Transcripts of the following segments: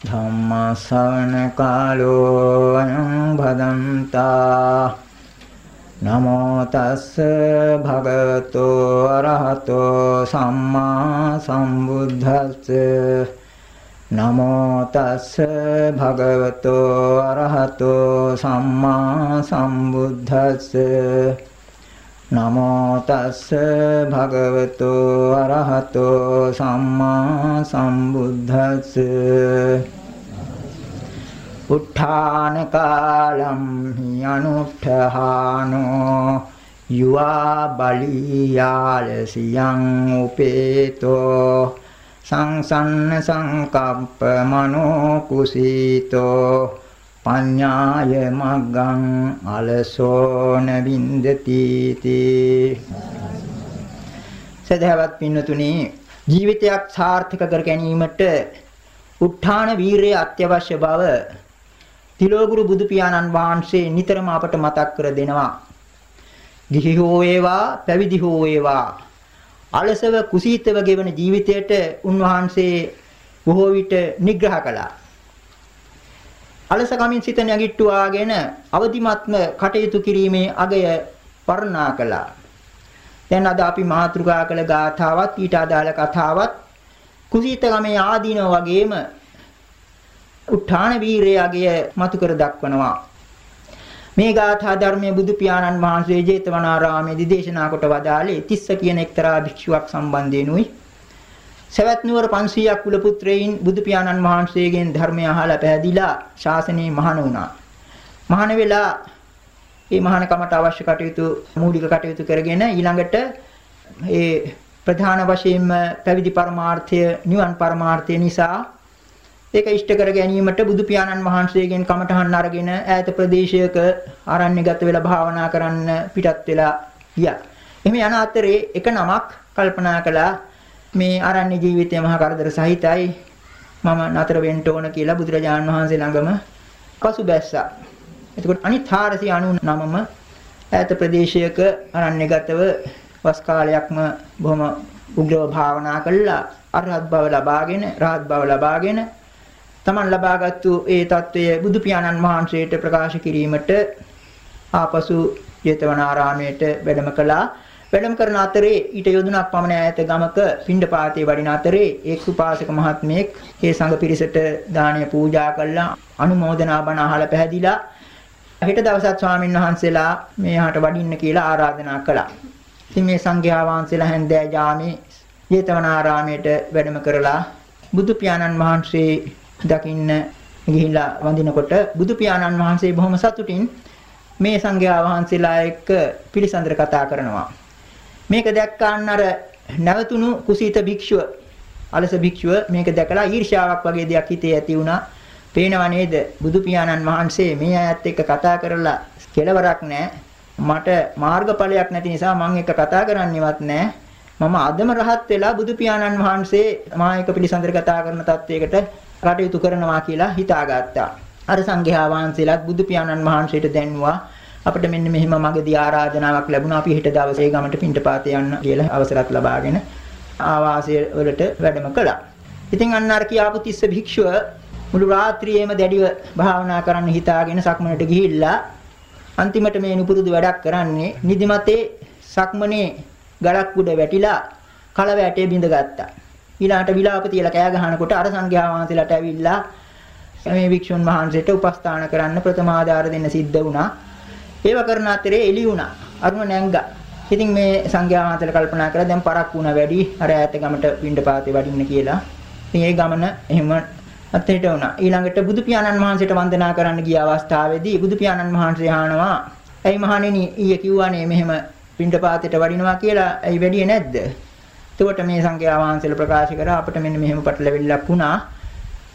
ධම්ම ශ්‍රවණ කාලෝ අයං භදන්තා නමෝ තස්ස භගවතෝ අරහතෝ සම්මා සම්බුද්දස්ස. නමෝ තස්ස භගවතෝ අරහතෝ සම්මා සම්බුද්දස්ස. නමෝ තස්ස භගවතු අරහතෝ සම්මා සම්බුද්දස්ස උත්ථාන කාලම් හි අනුත්ථානෝ යුවා බලියාලසියං උපේතෝ සංසන්න සංකප්ප මනෝ කුසීතෝ පඤ්ඤාය මග්ගං අලසෝන වින්දති තී සදහවත් පින්නතුනි ජීවිතයක් සාර්ථක කර ගැනීමට උත්හාන වීරය අත්‍යවශ්‍ය බව තිලෝගුරු බුදු පියාණන් වහන්සේ නිතරම අපට මතක් කර දෙනවා. ගිහි හෝ වේවා පැවිදි හෝ වේවා අලසව කුසීතව ගෙවන ජීවිතයට උන්වහන්සේ බොහෝ විට නිග්‍රහ කළා. අලසකමින් සිත නැගිට්ටුවාගෙන අවදිමත්ම කටයුතු කිරීමේ අගය වර්ණනා කළා. දැන් අද අපි මාතෘකා කළ ගාථාවත් ඊට අදාළ කතාවත් කුසීතගමේ ආදීනව වගේම උත්ථාන වීරයාගේ මතු කර දක්වනවා. මේ ගාථා ධර්මයේ බුදු පියාණන් වහන්සේ ජේතවනාරාමේදී දේශනා කොට වදාළේ තිස්ස කියන එක්තරා භික්ෂුවක් සම්බන්ධයෙන්ුයි. සවැත් නුවර 500ක් කුල පුත්‍රයන් බුදු පියාණන් වහන්සේගෙන් ධර්මය අහලා පැහැදිලා ශාසනයේ මහාන වුණා. මහාන වෙලා මේ මහානකමට අවශ්‍ය කටයුතු මූලික කටයුතු කරගෙන ඊළඟට ඒ ප්‍රධාන වශයෙන්ම පැවිදි පරමාර්ථය නිවන් පරමාර්ථය නිසා ඒක ඉෂ්ට කර ගැනීමට බුදු පියාණන් වහන්සේගෙන් කමඨහන් අරගෙන ඈත ප්‍රදේශයක ආරණ්‍යගත වෙලා භාවනා කරන්න පිටත් වෙලා ගියා. එහම යන අතරේ එක නමක් කල්පනා කළා මේ ආරණ්‍ය ජීවිතය මහා කරදර සහිතයි. මම නතර වෙන්න ඕන කියලා බුදුරජාණන් වහන්සේ ළඟම පසු බැස්සා. එතකොට අනිත් 499ම ඈත ප්‍රදේශයක අරණ්‍යගතව වස් කාලයක්ම බොහොම උග්‍රව භාවනා කළා. අරහත් බව ලබාගෙන රහත් බව ලබාගෙන තමන් ලබාගත්තු ඒ తත්වය බුදු පියාණන් වහන්සේට ප්‍රකාශ කිරීමට ආපසු ජේතවනාරාමයට වැඩම කළා. වැඩම කරන අතරේ ඊට යොදුනක් පමණ ඈත ගමක පිණ්ඩපාතේ වඩින අතරේ එක් උපාසක මහත්මයෙක් ඒ සංඝ පිරිසට දානය පූජා කළා අනුමෝදනා බණ අහලා පැහැදිලා හෙට දවසත් ස්වාමින් වහන්සේලා මෙහාට වඩින්න කියලා ආරාධනා කළා. ඉතින් මේ සංඝයා වහන්සේලා හැන්දෑ ජාමේ ජේතවනාරාමයට වැඩම කරලා බුදු පියාණන් වහන්සේ දකින්න ගිහිල්ලා වඳිනකොට බුදු පියාණන් වහන්සේ බොහොම සතුටින් මේ සංඝයා වහන්සේලා එක්ක පිළිසඳර කතා කරනවා. මේක දැක්කාන් අර නැවතුණු කුසීත භික්ෂුව අලස භික්ෂුව මේක දැකලා ඊර්ෂ්‍යාවක් වගේ දෙයක් හිතේ ඇති වුණා. පේනව නේද බුදු පියාණන් වහන්සේ මේ අයත් එක්ක කතා කරලා කෙලවරක් නැහැ. මට මාර්ගඵලයක් නැති නිසා මම එක කතා කරන්නේවත් නැහැ. මම අදම රහත් වෙලා බුදු පියාණන් වහන්සේ මා එක පිළිසඳර කතා කරන තත්වයකට කටයුතු කරනවා කියලා හිතාගත්තා. අර සංඝයා වහන්සේලාත් බුදු පියාණන් වහන්සේට දැන්වුවා අපිට මෙන්න මෙහෙම මගදී ආරාධනාවක් ලැබුණා අපි හෙට දවසේ ගමට පින්ටපාත යන්න කියලා අවසරත් ලබාගෙන ආවාසය වලට වැඩම කළා. ඉතින් අන්න අර කියාපු තිස්ස භික්ෂුව මුළු රාත්‍රියේම දැඩිව භාවනා කරන්න හිතාගෙන සක්මනට ගිහිල්ලා අන්තිමට මේ නුපුරුදු වැඩක් කරන්නේ නිදිමතේ සක්මනේ ගලක් උඩ වැටිලා කලවැටේ බිඳගත්තා. ඊළාට විලාප තියලා කෑ ගහනකොට අර සංඝයා වහන්සේලාට ඇවිල්ලා මේ වික්ෂුන් වහන්සේට උපස්ථාන කරන්න ප්‍රථමාදාර දෙන්න සිද්ධ වුණා. ඒව කරන අතරේ එළි වුණා. අරුණ නැංගා. ඉතින් මේ සංඝයා වහන්සේලා කල්පනා කරලා දැන් පරක් වුණා වැඩි අර ඈත ගමට පින්ඩපාතේ වඩින්න කියලා. ඉතින් ඒ ගමන එහෙම අත්හැට වුණා. ඊළඟට බුදු පියාණන් වහන්සේට වන්දනා කරන්න ගිය අවස්ථාවේදී බුදු පියාණන් වහන්සේ අහනවා "ඇයි මහණෙනි ඊයේ කිව්වනේ මෙහෙම පින්ඩපාතේට වඩිනවා කියලා ඇයි වැඩියේ නැද්ද?" එතකොට මේ සංඝයා වහන්සේලා ප්‍රකාශ කරා අපිට මෙන්න මෙහෙම පටලැවිල්ලක් වුණා.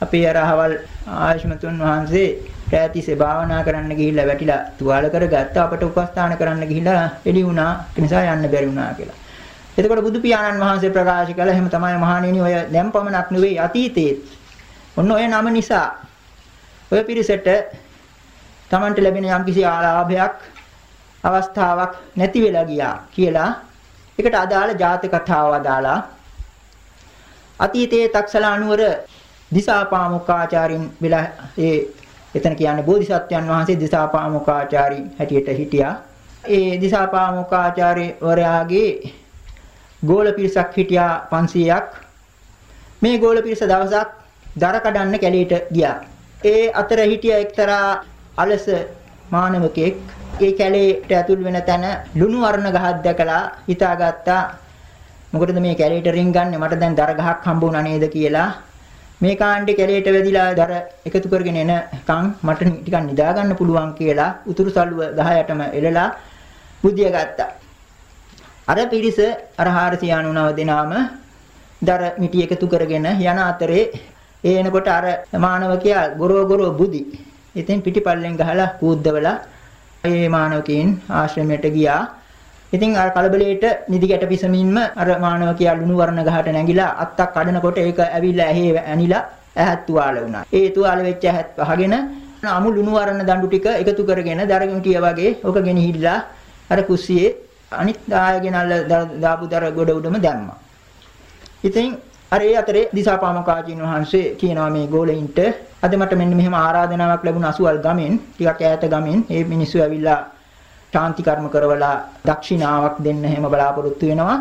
අපේ අරහවල් ආයෂ්මතුන් වහන්සේ රැතිසේ භාවනා කරන්න ගිහිල්ලා වැටිලා තුවාල කරගත්තා අපට උපස්ථාන කරන්න ගිහිල්ලා එළි වුණා ඒ නිසා යන්න බැරි වුණා කියලා. එතකොට බුදු පියාණන් වහන්සේ ප්‍රකාශ කළා එහෙම තමයි මහණෙනි ඔය දැන් පමණක් නෙවෙයි අතීතයේත් ඔන්න ඔය නම නිසා ඔය පිරිසට Tamanට ලැබෙන යම්කිසි ආලාභයක් අවස්ථාවක් නැති වෙලා ගියා කියලා ඒකට අදාළ ජාතක කතාව අදාලා අතීතයේ තක්සලා නුවර දිසාපාමුක්කාචාරින් වෙලා ඒ එතන කියන්නේ බෝධිසත්වයන් වහන්සේ දිසාපාමුකාචාරි හැටියට හිටියා. ඒ දිසාපාමුකාචාර්ය වරයාගේ ගෝල පිරිසක් හිටියා 500ක්. මේ ගෝල පිරිස දවසක් දර කඩන්න කැලේට ගියා. ඒ අතර හිටිය එක්තරා අලස මානවකෙක් ඒ කැලේට ඇතුල් වෙන තැන ලුණු වර්ණ ගහක් දැකලා හිතාගත්තා මොකටද මේ කැලේට රින් ගන්නෙ මට දැන් දර ගහක් හම්බ වුණා නේද කියලා මේ කාණ්ඩේ කැලේට වැදිලා දර එකතු කරගෙන එනකන් මට ටිකක් නිදා ගන්න පුළුවන් කියලා උතුරු සළුව 10යටම එළලා බුදිය ගත්තා. අර පිරිස අර 499 දෙනාම දර මිටි එකතු කරගෙන යන අතරේ ඒ එනකොට අර මානවකයා ගොරෝ ගොරෝ බුදි. ඉතින් පිටිපල්ලෙන් ගහලා කූද්දවලා ඒ මානවකයන් ආශ්‍රමයට ගියා. ඉතින් අර කලබලයට නිදි ගැට පිසමින්ම අර මානවකයා ලුණු වර්ණ ගහට නැගිලා අත්තක් කඩනකොට ඒක ඇවිල්ලා ඇහි ඇනිලා ඇහත් තුවාල වුණා. ඒ තුවාල වෙච්ච ඇහත් වහගෙන අමු ලුණු වර්ණ දඬු ටික එකතු කරගෙන දරගමිටිය වගේ ඔක ගෙනහිල්ලා අර කුස්සියේ අනිත් ආයගෙනල්ල දාපු දර ගොඩ උඩම දැම්මා. ඉතින් අර ඒ අතරේ දිසාපාමකාජීන් වහන්සේ කියනවා මේ ගෝලෙයින්ට අද මට මෙන්න මෙහෙම ආරාධනාවක් ලැබුණ අසුවල් ගමෙන් ටිකක් ඈත ගමෙන් ඒ මිනිස්සු ඇවිල්ලා ශාන්ති කර්ම කරවලා දක්ෂිනාවක් දෙන්න එහෙම බලාපොරොත්තු වෙනවා.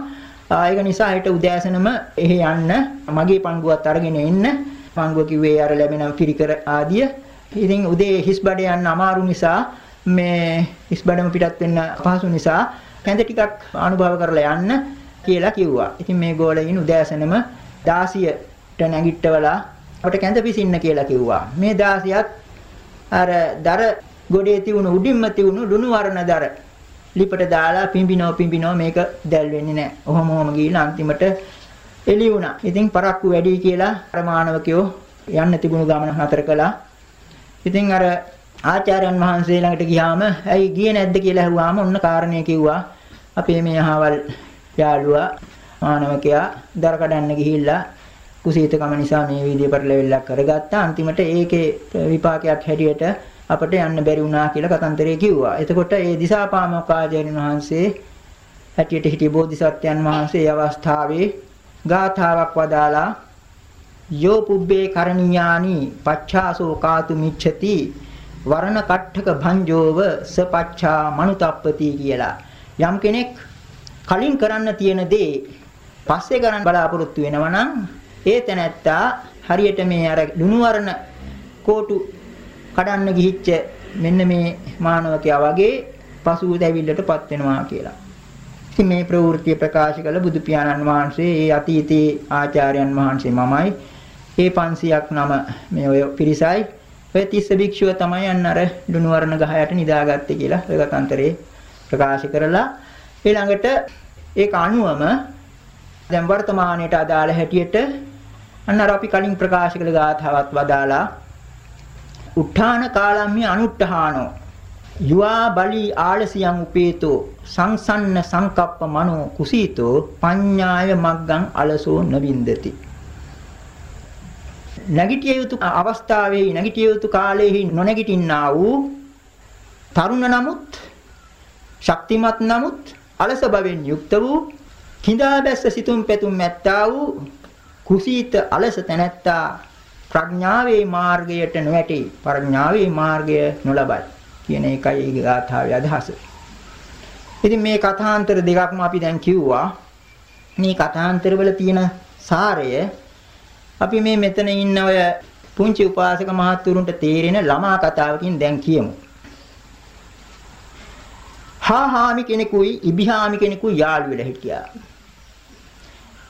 ඒක නිසා හිට උදෑසනම එහෙ යන්න මගේ පංගුවත් අරගෙන එන්න. පංගුව කිව්වේ අර ලැබෙන පිරිකර ආදිය. ඉතින් උදේ හිස් බඩ යන්න අමාරු නිසා මේ හිස් බඩම පිටත් වෙන්න අපහසු නිසා කැඳ ටිකක් අනුභව කරලා යන්න කියලා කිව්වා. ඉතින් මේ ගෝලයින් උදෑසනම 16ට නැගිට්ටවලා අපට කැඳ පිසින්න කියලා කිව්වා. මේ 16ත් අර දර ගොඩේ තියුණු උඩින්ම තියුණු ලුණු වර්ණ දර ලිපට දාලා පිඹිනෝ පිඹිනෝ මේක දැල් වෙන්නේ නැහැ. ඔහොම ඔහොම ගිහිල්ලා අන්තිමට එළි වුණා. ඉතින් පරක්කු වැඩි කියලා අර මානවකයෝ යන්න තිබුණු ගමන නතර කළා. ඉතින් අර ආචාර්යයන් වහන්සේ ළඟට ගියාම ඇයි ගියේ නැද්ද කියලා අහුවාම ඔන්න කාරණේ කිව්වා. අපේ මේ අහවල් යාළුවා මානවකයා දර කඩන්න ගිහිල්ලා කුසීතකම නිසා මේ විදිහේ පරිලෙවිල්ලක් කරගත්තා. අන්තිමට ඒකේ විපාකයක් හැටියට අපට යන්න බැරි වුණා කියලා කතන්දරේ කිව්වා. එතකොට ඒ දිසාපාමොක් ආචාර්යන් වහන්සේ හැටියට හිටිය බෝධිසත්වයන් වහන්සේ අවස්ථාවේ ගාථාවක් වදාලා යෝ පුබ්බේ කරණීයානි පච්ඡාසෝ කාතු මිච්ඡති වරණ කට්ඨක භංජෝව සපච්ඡා මනුතප්පති කියලා යම් කෙනෙක් කලින් කරන්න තියෙන දේ පස්සේ කරන්න බලාපොරොත්තු වෙනවා නම් ඒ තැනැත්තා හරියට මේ අර ලුණු වර්ණ කෝටු කඩන්න ගිහිච්ච මෙන්න මේ මානවකයා වගේ පසු දැවිල්ලටපත් වෙනවා කියලා. ඉතින් මේ ප්‍රවෘත්ති ප්‍රකාශ කළ බුදු පියාණන් වහන්සේ ඒ අතීතයේ ආචාර්යයන් වහන්සේ මමයි. ඒ 500ක් නම මේ ඔය පිරිසයි. ඔය තිස්ස භික්ෂුව තමයි අන්න අර ලුණු වර්ණ ගහයට නිදාගත්තේ කියලා ඔය කතන්තරේ ප්‍රකාශ කරලා ඊළඟට ඒක අනුවම දැන් වර්තමානයට අදාළ හැටියට අන්න අර අපි කලින් ප්‍රකාශ කළ ගාථාවත් වදාලා උත්ථාන කාලම්හි අනුත්ථානෝ. යුවා බලි ආලසියං උපේතෝ සංසන්න සංකප්ප මනෝ කුසීතෝ පඤ්ඤාය මග්ගං අලසෝ නවින්දති. නැගිටිය යුතු අවස්ථාවේ නැගිටිය යුතු කාලයේ නොනැගිටින්නා වූ තරුණ නමුත් ශක්තිමත් නමුත් අලස බවෙන් යුක්ත වූ කිඳා බැස්ස සිතුම් පැතුම් මැත්තා වූ කුසීත අලස තැනැත්තා ප්‍රඥාවේ මාර්ගයට නොවැටි ප්‍රඥාවේ මාර්ගය නොලබයි කියන එකයි ඒ ගාථාවේ අදහස. ඉතින් මේ කථාන්තර දෙකක්ම අපි දැන් කිව්වා. මේ කථාන්තරවල තියෙන සාරය අපි මේ මෙතන ඉන්න ඔය පුංචි උපාසක මහත්තුරුන්ට තේරෙන ළමා කතාවකින් දැන් කියමු. හා හාමි කෙනෙකුයි ඉබිහාමි කෙනෙකුයි යාළු වෙලා හිටියා.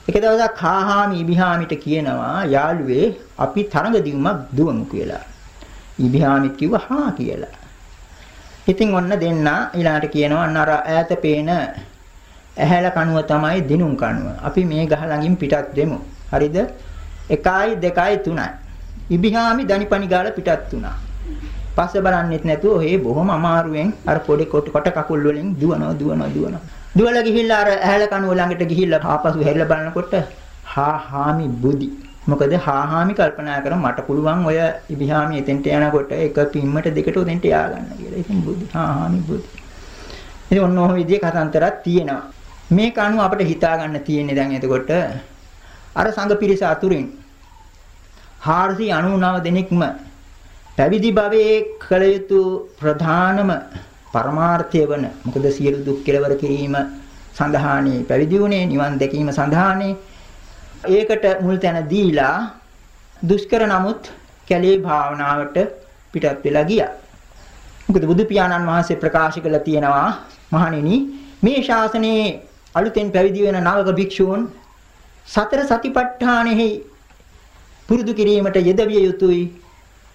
එක දවසක් හාහාමි ඉබිහාමිට කියනවා යාළුවේ අපි තරඟ දියුමක් දුවමු කියලා. ඉබිහාමිත් කිව්වා හා කියලා. ඉතින් ඔන්න දෙන්න ඊළාට කියනවා අන්න අර ඈත පේන ඇහැල කණුව තමයි දිනුම් කණුව. අපි මේ ගහ ළඟින් පිටත් වෙමු. හරිද? 1යි 2යි 3යි. ඉබිහාමි දනිපනි ගාලා පිටත් වුණා. පස්සේ බලන්නෙත් නැතුව ඔහේ බොහොම අමාරුවෙන් අර පොඩි කොට කකුල් වලින් දුවනවා දුවනවා දුවනවා. දුවලා ගිහිල්ලා අර ඇහැල කණුව ළඟට ගිහිල්ලා ආපසු හැරිලා බලනකොට හා හාමි බුදි. මොකද හා හාමි කල්පනා කර මට පුළුවන් ඔය ඉබිහාමි එතෙන්ට යනකොට එක පිම්මට දෙකට උදෙන්ට යා ගන්න කියලා. ඉතින් බුදි හා හාමි බුදි. ඉතින් ඔන්න ඔය විදිහේ කතාන්තරයක් තියෙනවා. මේ කණුව අපිට හිතා ගන්න තියෙන්නේ දැන් එතකොට අර සංඝ පිරිස අතුරින් 499 දෙනෙක්ම පැවිදි භවයේ කළ යුතු ප්‍රධානම පරමාර්ථය වන මොකද සියලු දුක් කෙලවර කිරීම සඳහානේ පැවිදි වුණේ නිවන් දැකීම සඳහානේ ඒකට මුල් තැන දීලා දුෂ්කර නමුත් කැලේ භාවනාවට පිටත් වෙලා ගියා. මොකද බුදු පියාණන් වහන්සේ ප්‍රකාශ කළා තියෙනවා මහණෙනි මේ ශාසනයේ අලුතෙන් පැවිදි වෙන නවක භික්ෂූන් සතර සතිපට්ඨානෙහි පුරුදු කිරීමට යෙදවිය යුතුයි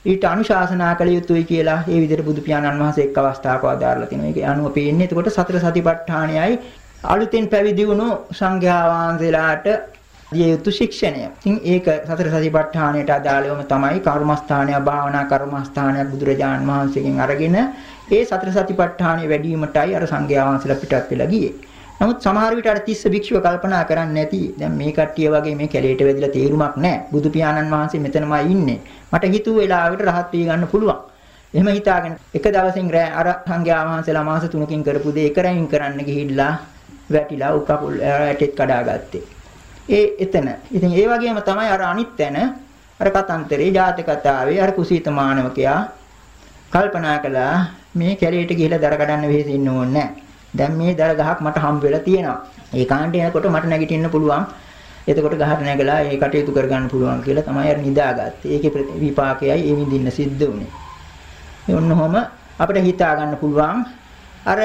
ඊට අනුශාසනා කළ යුතුයි කියලා ඒ විදිහට බුදු පියාණන් වහන්සේ එක් අවස්ථාවක ආදාරලා තිනවා. ඒක අනුව පේන්නේ. එතකොට සතර සතිපට්ඨානයයි අලුතෙන් පැවිදි වුණු සංඝයා වහන්සේලාට දිය යුතු ශික්ෂණය. ඉතින් ඒක සතර සතිපට්ඨානයට අදාළවම තමයි කර්මස්ථානය භාවනා කර්මස්ථානයක් බුදුරජාණන් වහන්සේගෙන් අරගෙන ඒ සතර සතිපට්ඨානය වැඩි වීමටයි අර සංඝයා වහන්සේලා පිටත් වෙලා ගියේ. නමුත් සමහර විට අර තිස්ස භික්ෂුව කල්පනා කරන්නේ නැති දැන් මේ කට්ටිය වගේ මේ කැලේට වැදිලා තේරුමක් නැහැ. බුදු පියාණන් වහන්සේ මෙතනමයි ඉන්නේ. මට හිතුව වෙලාවට රහත් වී ගන්න පුළුවන්. එහෙම හිතාගෙන එක දවසින් රෑ අර සංඝයා වහන්සේලා මාස 3කින් කරපු දේ එක රැයින් කරන්න ගිහිල්ලා වැටිලා උකපුල් ඇටෙත් කඩාගත්තේ. ඒ එතන. ඉතින් ඒ වගේම තමයි අර අනිත් තැන අර කතන්තරේ ජාතක කතාවේ අර කුසීත මානවකයා කල්පනා කළා මේ කැලේට ගිහිලා දර කඩන්න වෙහෙසින්න ඕනේ නැහැ. දැන් මේ දර ගහක් මට හම්බ වෙලා තියෙනවා. ඒ කාණ්ඩ එනකොට මට නැගිටින්න පුළුවන්. එතකොට ගහට නැගලා ඒ කටයුතු කරගන්න පුළුවන් කියලා තමයි අර නිදාගත්තේ. ඒකේ විපාකයයි ඒ විඳින්න සිද්ධ වුනේ. ඔන්නෝම අපිට හිතා ගන්න පුළුවන් අර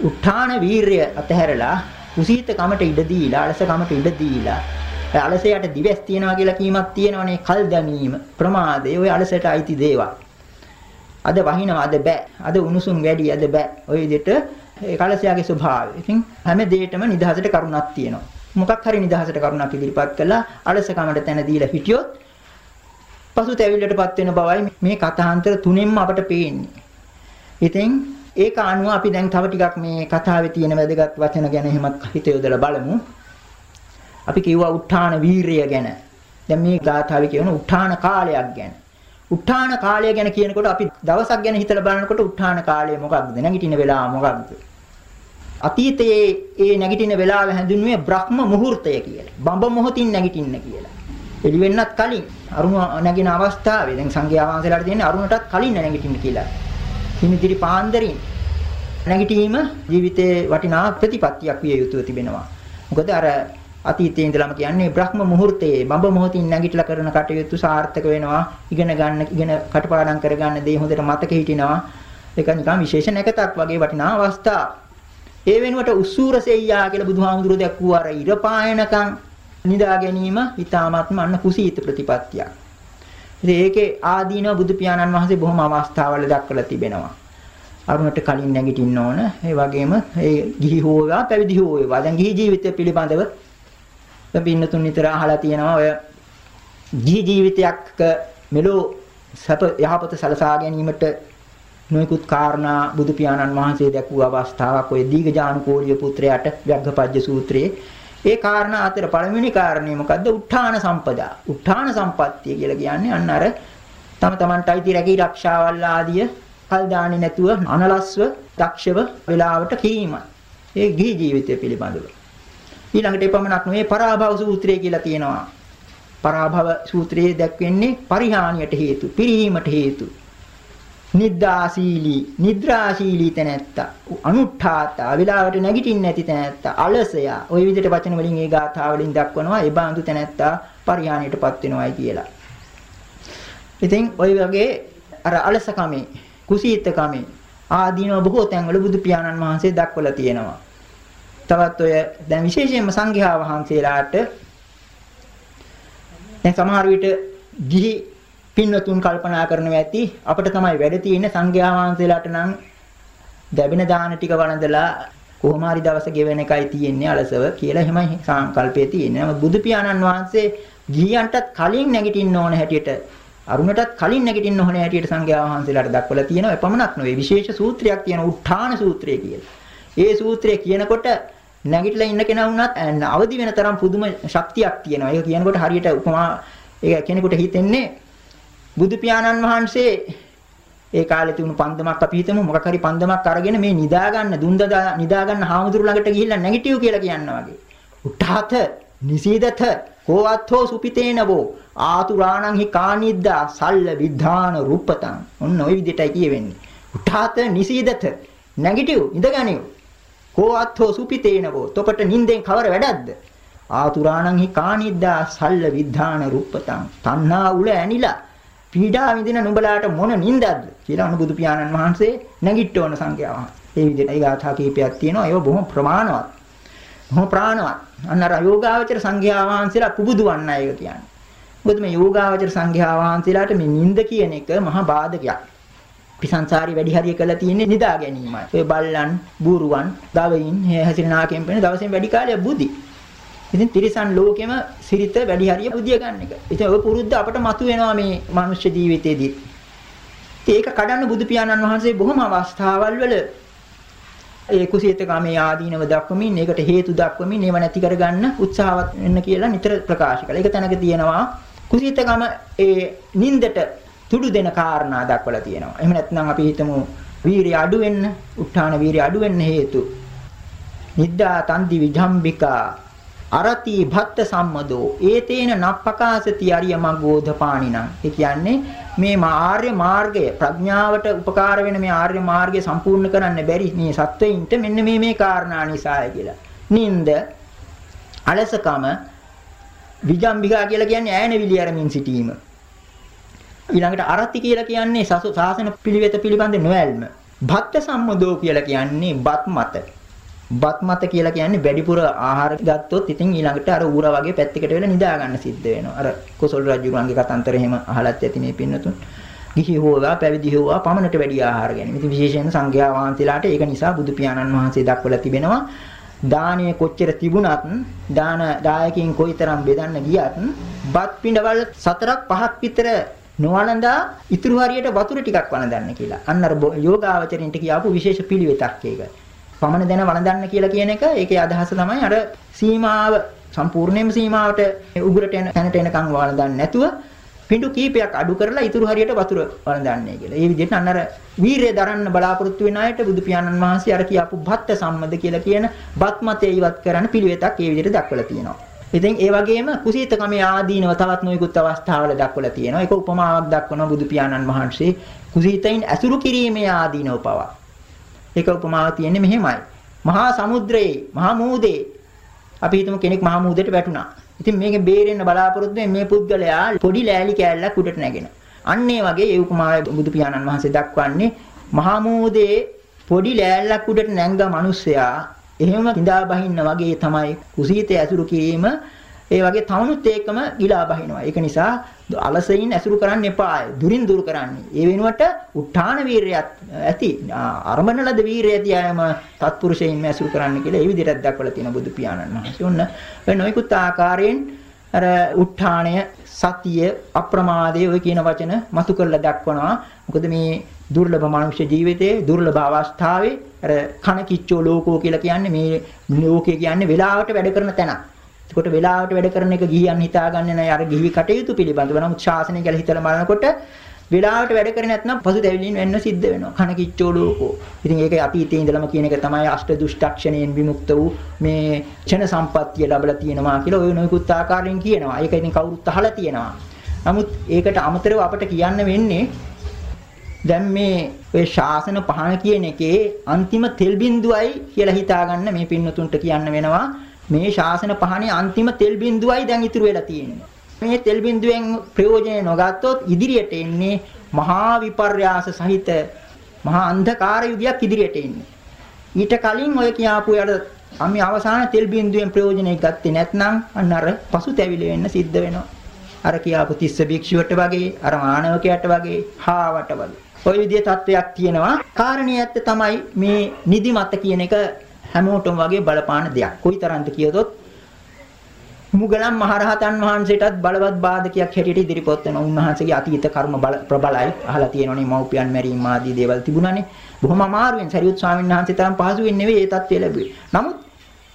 උත්හාන වීරය අතහැරලා කුසීත කමට ඉඩ දීලා අලස කමට ඉඩ දීලා අලසයට දිවස් තියනවා කියලා කීමක් තියෙනවනේ කල් දැමීම ප්‍රමාදය ඔය අලසයට අයිති දේවල් අද වහිනවා අද බෑ අද උණුසුම් වැඩි අද බෑ ඔය විදිහට ඒ කලසයාගේ ස්වභාවය. ඉතින් හැම දෙයකම නිදහසට කරුණක් තියෙනවා. මොකක් හරි නිදහසට කරුණක් ඉදිරිපත් කළා අලසකමට තැන දීලා හිටියොත් පසුතැවිල්ලටපත් වෙන බවයි මේ කථාන්තර තුනෙන්ම අපට පේන්නේ. ඉතින් ඒක අනුව අපි දැන් තව ටිකක් මේ කතාවේ තියෙන වැදගත් වචන ගැන එහෙමත් හිත යොදලා බලමු. අපි කිව්වා උත්හාන වීරිය ගැන. දැන් මේ ගාථාවේ කියන උත්හාන කාලයක් ගැන. උත්හාන කාලය ගැන කියනකොට අපි දවසක් ගැන හිතලා බලනකොට උත්හාන කාලය මොකක්ද? නැගිටින වෙලාව මොකක්ද? අතීතයේ ඒ නැගිටින වෙලාව හැඳින්වුවේ බ්‍රහ්ම මුහුර්තය කියලා. බඹ මොහොතින් නැගිටින්න කියලා. එළි වෙන්නත් කලින් අරුණ නැගින අවස්ථාවේ දැන් සංඝයා වහන්සේලාට තියෙන්නේ අරුණටත් කලින් නැගිටින්න කියලා. හිමිදිරි පාන්දරින් නැගිටීම ජීවිතේ වටිනා ප්‍රතිපත්තියක් විය යුතුව තිබෙනවා. මොකද අර අතීතයේ ඉඳලම කියන්නේ බ්‍රහ්ම මුහුර්තයේ බඹ මොහොතින් නැගිටලා කරන කටයුතු සාර්ථක වෙනවා. ඉගෙන ගන්න ඉගෙන කටපාඩම් කරගන්න දේ හොඳට මතක හිටිනවා. ඒක නිකන් විශේෂ නැකතක් වගේ වටිනා අවස්ථා. ඒ වෙනුවට උස්සූර සෙයියා කියලා බුදුහාමුදුරුවෝ දැක්වුවා අර ඉර පායනකම් නිදා ගැනීම ඊ타මාත්ම අන්න කුසීත ප්‍රතිපත්තියක්. ඉතින් ඒකේ ආදීනව බුදු පියාණන් වහන්සේ බොහොම අවස්ථාවල දක්වලා තිබෙනවා. අරුණට කලින් නැගිටින්න ඕන. ඒ වගේම ඒ ගිහි හෝ වේවා පැවිදි හෝ වේවා. දැන් ගිහි ජීවිතය පිළිබඳව පින්නතුන් නිතර අහලා තියෙනවා ඔය ගිහි ජීවිතයක් මෙලෝ සප යහපත සලසා ගැනීමට නොයෙකුත් කාරණා බුදු පියාණන් වහන්සේ දැක්වූ අවස්ථාවක් ඔය දීඝජානුකෝලිය පුත්‍රයාට ව්‍යග්ගපජ්ජ සූත්‍රයේ ඒ කාරණා අතර පළවෙනි කාරණේ මොකද්ද? උත්ථාන සම්පදා. උත්ථාන සම්පත්තිය කියලා කියන්නේ අන්න අර තම තමන්ට අයිති රැකී ආරක්ෂාවල් ආදිය කල් දාන්නේ නැතුව අනලස්ව දක්ෂව වේලාවට කිරීම. ඒ ගිහි ජීවිතය පිළිබඳව. ඊළඟට එපමණක් නෙවෙයි පරාභව සූත්‍රය කියලා තියෙනවා. පරාභව සූත්‍රයේ දැක්වෙන්නේ පරිහානියට හේතු, පිරීමට හේතු. නිද්දාශීලී, නිද්‍රාශීලී තැනැත්තා, අනුත්ථාතා, විලාවට නැගිටින්නේ නැති තැනැත්තා, අලසයා. ওই විදිහට වචන වලින් ඒ ගාථා වලින් දක්වනවා ඒ බඳු තැනැත්තා පරිහානියටපත් වෙනවායි කියලා. ඉතින් ওই වගේ අර අලසකමේ, කුසීතකමේ ආදීනව බොහෝ තැන්වල බුදු පියාණන් වහන්සේ දක්වලා තියෙනවා. තවත් ඔය දැන් විශේෂයෙන්ම සංඝයා වහන්සේලාට දැන් සමහර විට ගිහි පින්වතුන් කල්පනා කරනවා ඇති අපිට තමයි වැඩ තියෙන්නේ සංඝයා වහන්සේලාට නම් දැබෙන දාන ටික වළඳලා කොහොම හරි දවස ගෙවෙන එකයි තියෙන්නේ අලසව කියලා එහෙමයි සංකල්පයේ තියෙන්නේ. නමුත් බුදු පියාණන් වහන්සේ ගිහියන්ටත් කලින් නැගිටින්න ඕන හැටියට අරුණටත් කලින් නැගිටින්න ඕන හැටියට සංඝයා වහන්සේලාට දක්වලා තියෙනවා. එපමණක් නෙවෙයි විශේෂ සූත්‍රයක් තියෙනවා උත්ථාන සූත්‍රය කියලා. ඒ සූත්‍රය කියනකොට නැගිටලා ඉන්න කෙනා වුණත් අවදි වෙන තරම් පුදුම ශක්තියක් තියෙනවා. ඒක කියනකොට හරියට උපමා ඒක කෙනෙකුට හිතෙන්නේ බුදු පියාණන් වහන්සේ ඒ කාලේ තිබුණු පන්දමක් අපි හිතමු මොකක් හරි පන්දමක් අරගෙන මේ නිදා ගන්න දුන්ද නිදා ගන්න හාමුදුරු ළඟට ගිහිල්ලා නැගිටිව් කියලා කියනවා වගේ. උට්ඨාත නිසීදත කෝවත්ථෝ සුපිතේනවෝ ආතුරාණං හි කානිද්දා සල්ල විද්ධාන රූපතං. ඔන්න ওই විදිහටයි කියවෙන්නේ. උට්ඨාත නිසීදත නැගිටිව් ඉඳගනිව්. කෝවත්ථෝ සුපිතේනවෝ. තොපට නිින්දෙන් කවර වැඩක්ද? ආතුරාණං හි කානිද්දා සල්ල විද්ධාන රූපතං. තණ්හා උල ඇනිලා පීඩා විඳින නුඹලාට මොන නින්දක්ද කියලා අනුබුදු පියාණන් වහන්සේ නැගිට්ටවන සංඛ්‍යාව. ඒ විදිහට ඒ ගාථා කීපයක් තියෙනවා. ඒව බොහොම ප්‍රමාණවත්. බොහොම ප්‍රාණවත්. අන්න අර යෝගාවචර සංඛ්‍යාව වහන්සේලා පුබුදුවන්න ඒක කියන්නේ. මොකද මේ යෝගාවචර සංඛ්‍යාව වහන්සේලාට මේ නින්ද කියන එක මහා බාධකයක්. අපි සංසාරي වැඩි හරිය කරලා තියෙන්නේ නිදා ගැනීමයි. ඔය බල්ලන්, බූරුවන්, දවයින් හැසිරනාකෙන් පෙන දවසෙන් වැඩි කාලයක් බුදි. ඉතින් තිරිසන් ලෝකෙම සිරිත වැඩි හරිය බුදිය ගන්න එක. ඉතින් ඔය පුරුද්ද අපට මතුවෙනවා මේ මනුෂ්‍ය ජීවිතේදී. ඉතින් ඒක කඩන්න බුදු පියාණන් වහන්සේ බොහොම අවස්ථාවල් වල ඒ කුසීතකමේ ආදීනව දක්වමින් ඒකට හේතු දක්වමින් ඒව නැති කරගන්න උත්සාහවත් වෙන්න කියලා නිතර ප්‍රකාශ කළා. ඒක තැනක තියෙනවා කුසීතකම ඒ නින්දට තුඩු දෙන කාරණා දක්වලා තියෙනවා. එහෙම නැත්නම් අපි හිතමු වීරිය අඩු වෙන්න, උත්හාන වීරිය අඩු වෙන්න හේතු. නිද්දා තන්දි විජම්බිකා අරති භත්ත සම්මදෝ ඒතේන නප්පකාසති අරිය මග්ගෝධපාණිනම් ඒ කියන්නේ මේ ආර්ය මාර්ගය ප්‍රඥාවට උපකාර වෙන මේ ආර්ය මාර්ගය සම්පූර්ණ කරන්න බැරි මේ සත්වයින්ට මෙන්න මේ මේ කාරණා නිසාය කියලා. නින්ද අලසකම විජම්බිකා කියලා කියන්නේ ඈනවිලි අරමින් සිටීම. ඊළඟට අරති කියලා කියන්නේ සාසන පිළිවෙත පිළිබඳ නොඇල්ම. භත්ත සම්මදෝ කියලා කියන්නේ බත් මත. බත් මත කියලා කියන්නේ වැඩිපුර ආහාර ගත්තොත් ඉතින් ඊළඟට අර ඌරා වගේ පැත්තකට වෙලා නිදා ගන්න සිද්ධ වෙනවා. අර කොසල් රජුගන්ගේ කතන්තර එහෙම අහලත් ඇති මේ පින්නතුන්. ගිහි හෝවා පැවිදි හෝවා පමණට වැඩි ආහාර ගැනීම. ඉතින් විශේෂයෙන් සංඝයා වහන්සේලාට ඒක නිසා බුදු පියාණන් වහන්සේ දක්වලා තිබෙනවා. දානීය කොච්චර තිබුණත් දාන දායකයන් කොයිතරම් බෙදන්න ගියත් බත් පිඬවල් සතරක් පහක් විතර නොවලඳා ඉතුරු හරියට වතුර ටිකක් වළඳන්න කියලා. අන්න අර යෝගාවචරින්ට කියාපු විශේෂ පිළිවෙතක් ඒක. පමණ දැන වළඳන්න කියලා කියන එක ඒකේ අදහස තමයි අර සීමාව සම්පූර්ණයෙන්ම සීමාවට උගුරට එන තැනට එනකන් වළඳන්නේ නැතුව පිඬු කීපයක් අඩු කරලා ඉතුරු හරියට වතුර වළඳන්නේ කියලා. ඒ විදිහට අන්න අර වීරය දරන්න බලාපොරොත්තු වෙන අයට බුදු පියාණන් වහන්සේ අර කියාපු භත්ත සම්මද කියලා කියන බත් මතේ ඉවත් කරන්න පිළිවෙතක් ඒ විදිහට දක්වලා තියෙනවා. ඉතින් ඒ වගේම කුසීතකමේ ආදීනව තවත් නොයෙකුත් අවස්ථාවල දක්වලා තියෙනවා. ඒක උපමාවක් දක්වනවා බුදු පියාණන් වහන්සේ කුසීතයින් ඇසුරු කිරීමේ ආදීනව පවා. ඒක උපමාව තියෙන්නේ මෙහෙමයි. මහා සමුද්‍රයේ මහා මූදේ අපි හිතමු කෙනෙක් මහා මූදේට වැටුණා. ඉතින් මේකෙන් බේරෙන්න බලාපොරොත්තු වෙන මේ පුද්ගලයා පොඩි ලෑලි කෑල්ලක් උඩට නැගෙන. අන්න ඒ වගේ ඒ උපමාව බුදු පියාණන් වහන්සේ දක්වන්නේ මහා මූදේ පොඩි ලෑල්ලක් උඩට නැංග මිනිස්සයා එහෙම කිඳා බහින්න වගේ තමයි කුසීතේ ඇසුරු කිරීම ඒ වගේ තවනුත් ඒකම ගිලා බහිනවා. ඒක නිසා අලසයින් ඇසුරු කරන්න එපාය. දුරින් දුරු කරන්නේ. ඒ වෙනුවට උත්හාන වීරයත් ඇති අරමණ ලද වීරය ඇති අයම තත්පුරුෂයින්ම ඇසුරු කරන්න කියලා ඒ විදිහට දක්වලා තියෙන බුදු පියාණන් වහන්සේ. ඔන්න ඔය නොයිකුත් ආකාරයෙන් අර උත්හාණය සතිය අප්‍රමාදය ඔය කියන වචන මතු කරලා දක්වනවා. මොකද මේ දුර්ලභ මනුෂ්‍ය ජීවිතයේ දුර්ලභ අවස්ථාවේ අර කන කිච්චෝ ලෝකෝ කියලා කියන්නේ මේ ලෝකය කියන්නේ වෙලාවට වැඩ කරන තැන. එතකොට වෙලාවට වැඩ කරන එක ගිහියන් හිතාගන්නේ නැහැ අර ගිහි කටයුතු පිළිබඳව. නමුත් ශාසනය කියලා හිතලා බලනකොට වෙලාවට වැඩ කරේ නැත්නම් පසුතැවිලින් වෙන්න සිද්ධ වෙනවා. කන කිච්චෝ ලෝකෝ. ඉතින් ඒක අතීතයේ ඉඳලම කියන එක තමයි අෂ්ට දුෂ්ටක්ෂණයෙන් විමුක්ත වූ මේ ක්ෂණ සම්පත්තිය ලැබලා තියෙනවා කියලා ඔය නොයෙකුත් ආකාරයෙන් කියනවා. ඒක ඉතින් කවුරුත් අහලා තියෙනවා. නමුත් ඒකට අමතරව අපට කියන්න වෙන්නේ දැන් මේ ඔය ශාසන පහන කියන එකේ අන්තිම තෙල් බිඳුවයි කියලා හිතාගන්න මේ පින්නතුන්ට කියන්න වෙනවා මේ ශාසන පහනේ අන්තිම තෙල් බිඳුවයි දැන් ඉතුරු වෙලා තියෙන්නේ. මේ තෙල් බිඳුවෙන් ප්‍රයෝජන නොගත්තොත් ඉදිරියට එන්නේ මහා විපර්යාස සහිත මහා අන්ධකාර යුගයක් ඉදිරියට එන්නේ. ඊට කලින් ඔය කියාපු යට අපි අවසාන තෙල් බිඳුවෙන් ප්‍රයෝජනය ගත්තේ නැත්නම් අන්න අර පසුතැවිලි වෙන්න සිද්ධ වෙනවා. අර කියාපු තිස්ස භික්ෂුවට වගේ අර මානවකයට වගේ හාවට වගේ. ওই විදිහේ තත්වයක් තියෙනවා. කාරණේ ඇත්ත තමයි මේ නිදිමත කියන එක හැමෝටම වගේ බලපාන දෙයක්. කොයිතරම්ද කියතොත් මුගලන් මහරහතන් වහන්සේටත් බලවත් බාධකයක් හැටියට ඉදිරිපත් වෙන උන්වහන්සේගේ අතීත කර්ම බල ප්‍රබලයි අහලා තියෙනවනේ මව්පියන් මැරීම ආදී දේවල් තිබුණානේ බොහොම අමාරුවෙන් සරියුත් ස්වාමීන් වහන්සේ තරම් පහසුවෙන් නෙවෙයි ඒ தත්ත්වය ලැබුවේ. නමුත්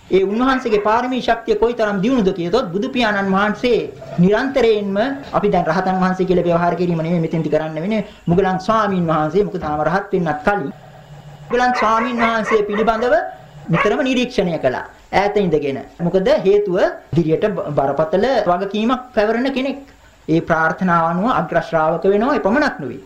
ඒ උන්වහන්සේගේ පාරමී ශක්තිය කොයිතරම් දියුණුද කියතොත් බුදු පියාණන් වහන්සේ නිරන්තරයෙන්ම අපි දැන් රහතන් වහන්සේ කියලා ව්‍යවහාර කිරීම නෙමෙයි මෙතෙන්දි කරන්න වෙන්නේ මුගලන් ස්වාමීන් වහන්සේ මොකද තාම රහත් වෙන්නත් කලින් මුගලන් ස්වාමීන් වහන්සේ පිළිබඳව නිතරම නිරීක්ෂණය කළා ඈත ඉඳගෙන මොකද හේතුව ඉදිරියට බරපතල වගකීමක් පැවරෙන කෙනෙක් ඒ ප්‍රාර්ථනාව අනුව අග්‍ර ශ්‍රාවක වෙනවා එපමණක් නෙවෙයි